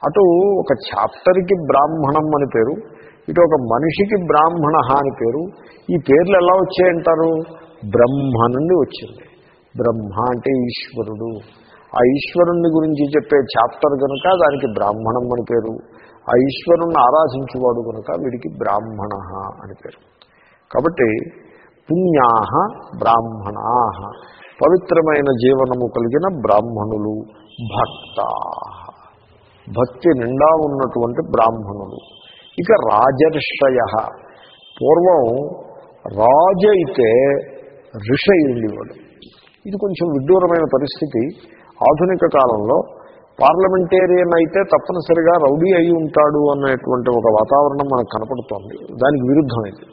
అటు ఒక చాప్టర్కి బ్రాహ్మణం అని పేరు ఇటు ఒక మనిషికి బ్రాహ్మణ అని పేరు ఈ పేర్లు ఎలా వచ్చాయంటారు? బ్రహ్మ నుండి వచ్చింది. బ్రహ్మ అంటే ఈశ్వరుడు. ఆ ఈశ్వరుణ్ణి గురించి చెప్పే చాప్టర్ కనుక దానికి బ్రాహ్మణం అని పేరు. ఆ ఈశ్వరుణ్ణి ఆరాధించువాడు కనుక వీడికి బ్రాహ్మణ అని పేరు. కాబట్టి పుణ్యా బ్రాహ్మణా. పవిత్రమైన జీవనము కలిగిన బ్రాహ్మణులు భక్త. భక్తి నిండా ఉన్నటువంటి బ్రాహ్మణులు. ఇక రాజర్షయ. పూర్వం రాజు అయితే ఋషి ఉండేవాడు ఇది కొంచెం విడ్డూరమైన పరిస్థితి. ఆధునిక కాలంలో పార్లమెంటేరియన్ అయితే తప్పనిసరిగా రౌడీ అయి ఉంటాడు అనేటువంటి ఒక వాతావరణం మనకు కనపడుతోంది. దానికి విరుద్ధమైంది.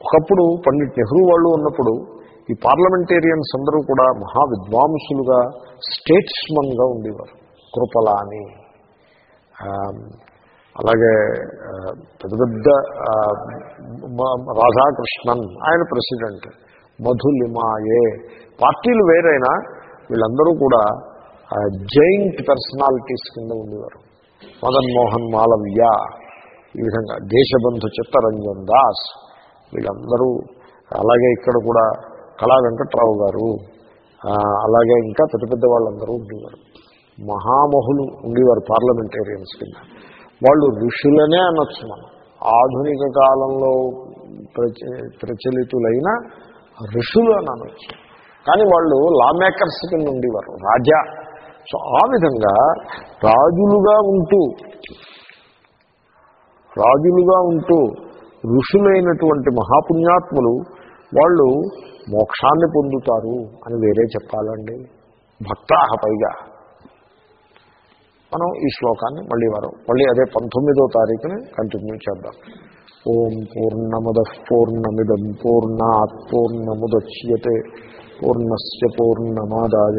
ఒకప్పుడు పండిట్ నెహ్రూ వాళ్ళు ఉన్నప్పుడు ఈ పార్లమెంటేరియన్స్ అందరూ కూడా మహా విద్వాంసులుగా స్టేట్స్మన్గా ఉండేవారు. కృపలాని అలాగే పెద్ద పెద్ద రాధాకృష్ణన్ ఆయన ప్రెసిడెంట్ మధులిమాయే పార్టీలు వేరైనా వీళ్ళందరూ కూడా జైంట్ పర్సనాలిటీస్ కింద ఉండేవారు. మదన్ మోహన్ మాలవ్య ఈ విధంగా దేశబంధు చిత్తరంజన్ దాస్ వీళ్ళందరూ అలాగే ఇక్కడ కూడా కళా వెంకట్రావు గారు అలాగే ఇంకా పెద్ద పెద్ద వాళ్ళందరూ ఉండేవారు. మహామహులు ఉండేవారు పార్లమెంటేరియన్స్ కింద. వాళ్ళు ఋషులనే అనొచ్చు మనం. ఆధునిక కాలంలో ప్రచ ప్రచలితులైన ఋషులు అని అనొచ్చు. కానీ వాళ్ళు లా మేకర్స్ కింద ఉండేవారు. రాజా. సో ఆ విధంగా రాజులుగా ఉంటూ రాజులుగా ఉంటూ ఋషులైనటువంటి మహాపుణ్యాత్ములు వాళ్ళు మోక్షాన్ని పొందుతారు అని వేరే చెప్పాలండి. భక్తాహ పైగా. మనం ఈ శ్లోకాన్ని మళ్ళీ వారం మళ్ళీ అదే పంతొమ్మిదో తారీఖుని కంటిన్యూ చేద్దాం. ఓం పూర్ణముద పూర్ణమిదం పూర్ణాత్ పూర్ణముద్యతే. పూర్ణస్ పూర్ణమాదాయ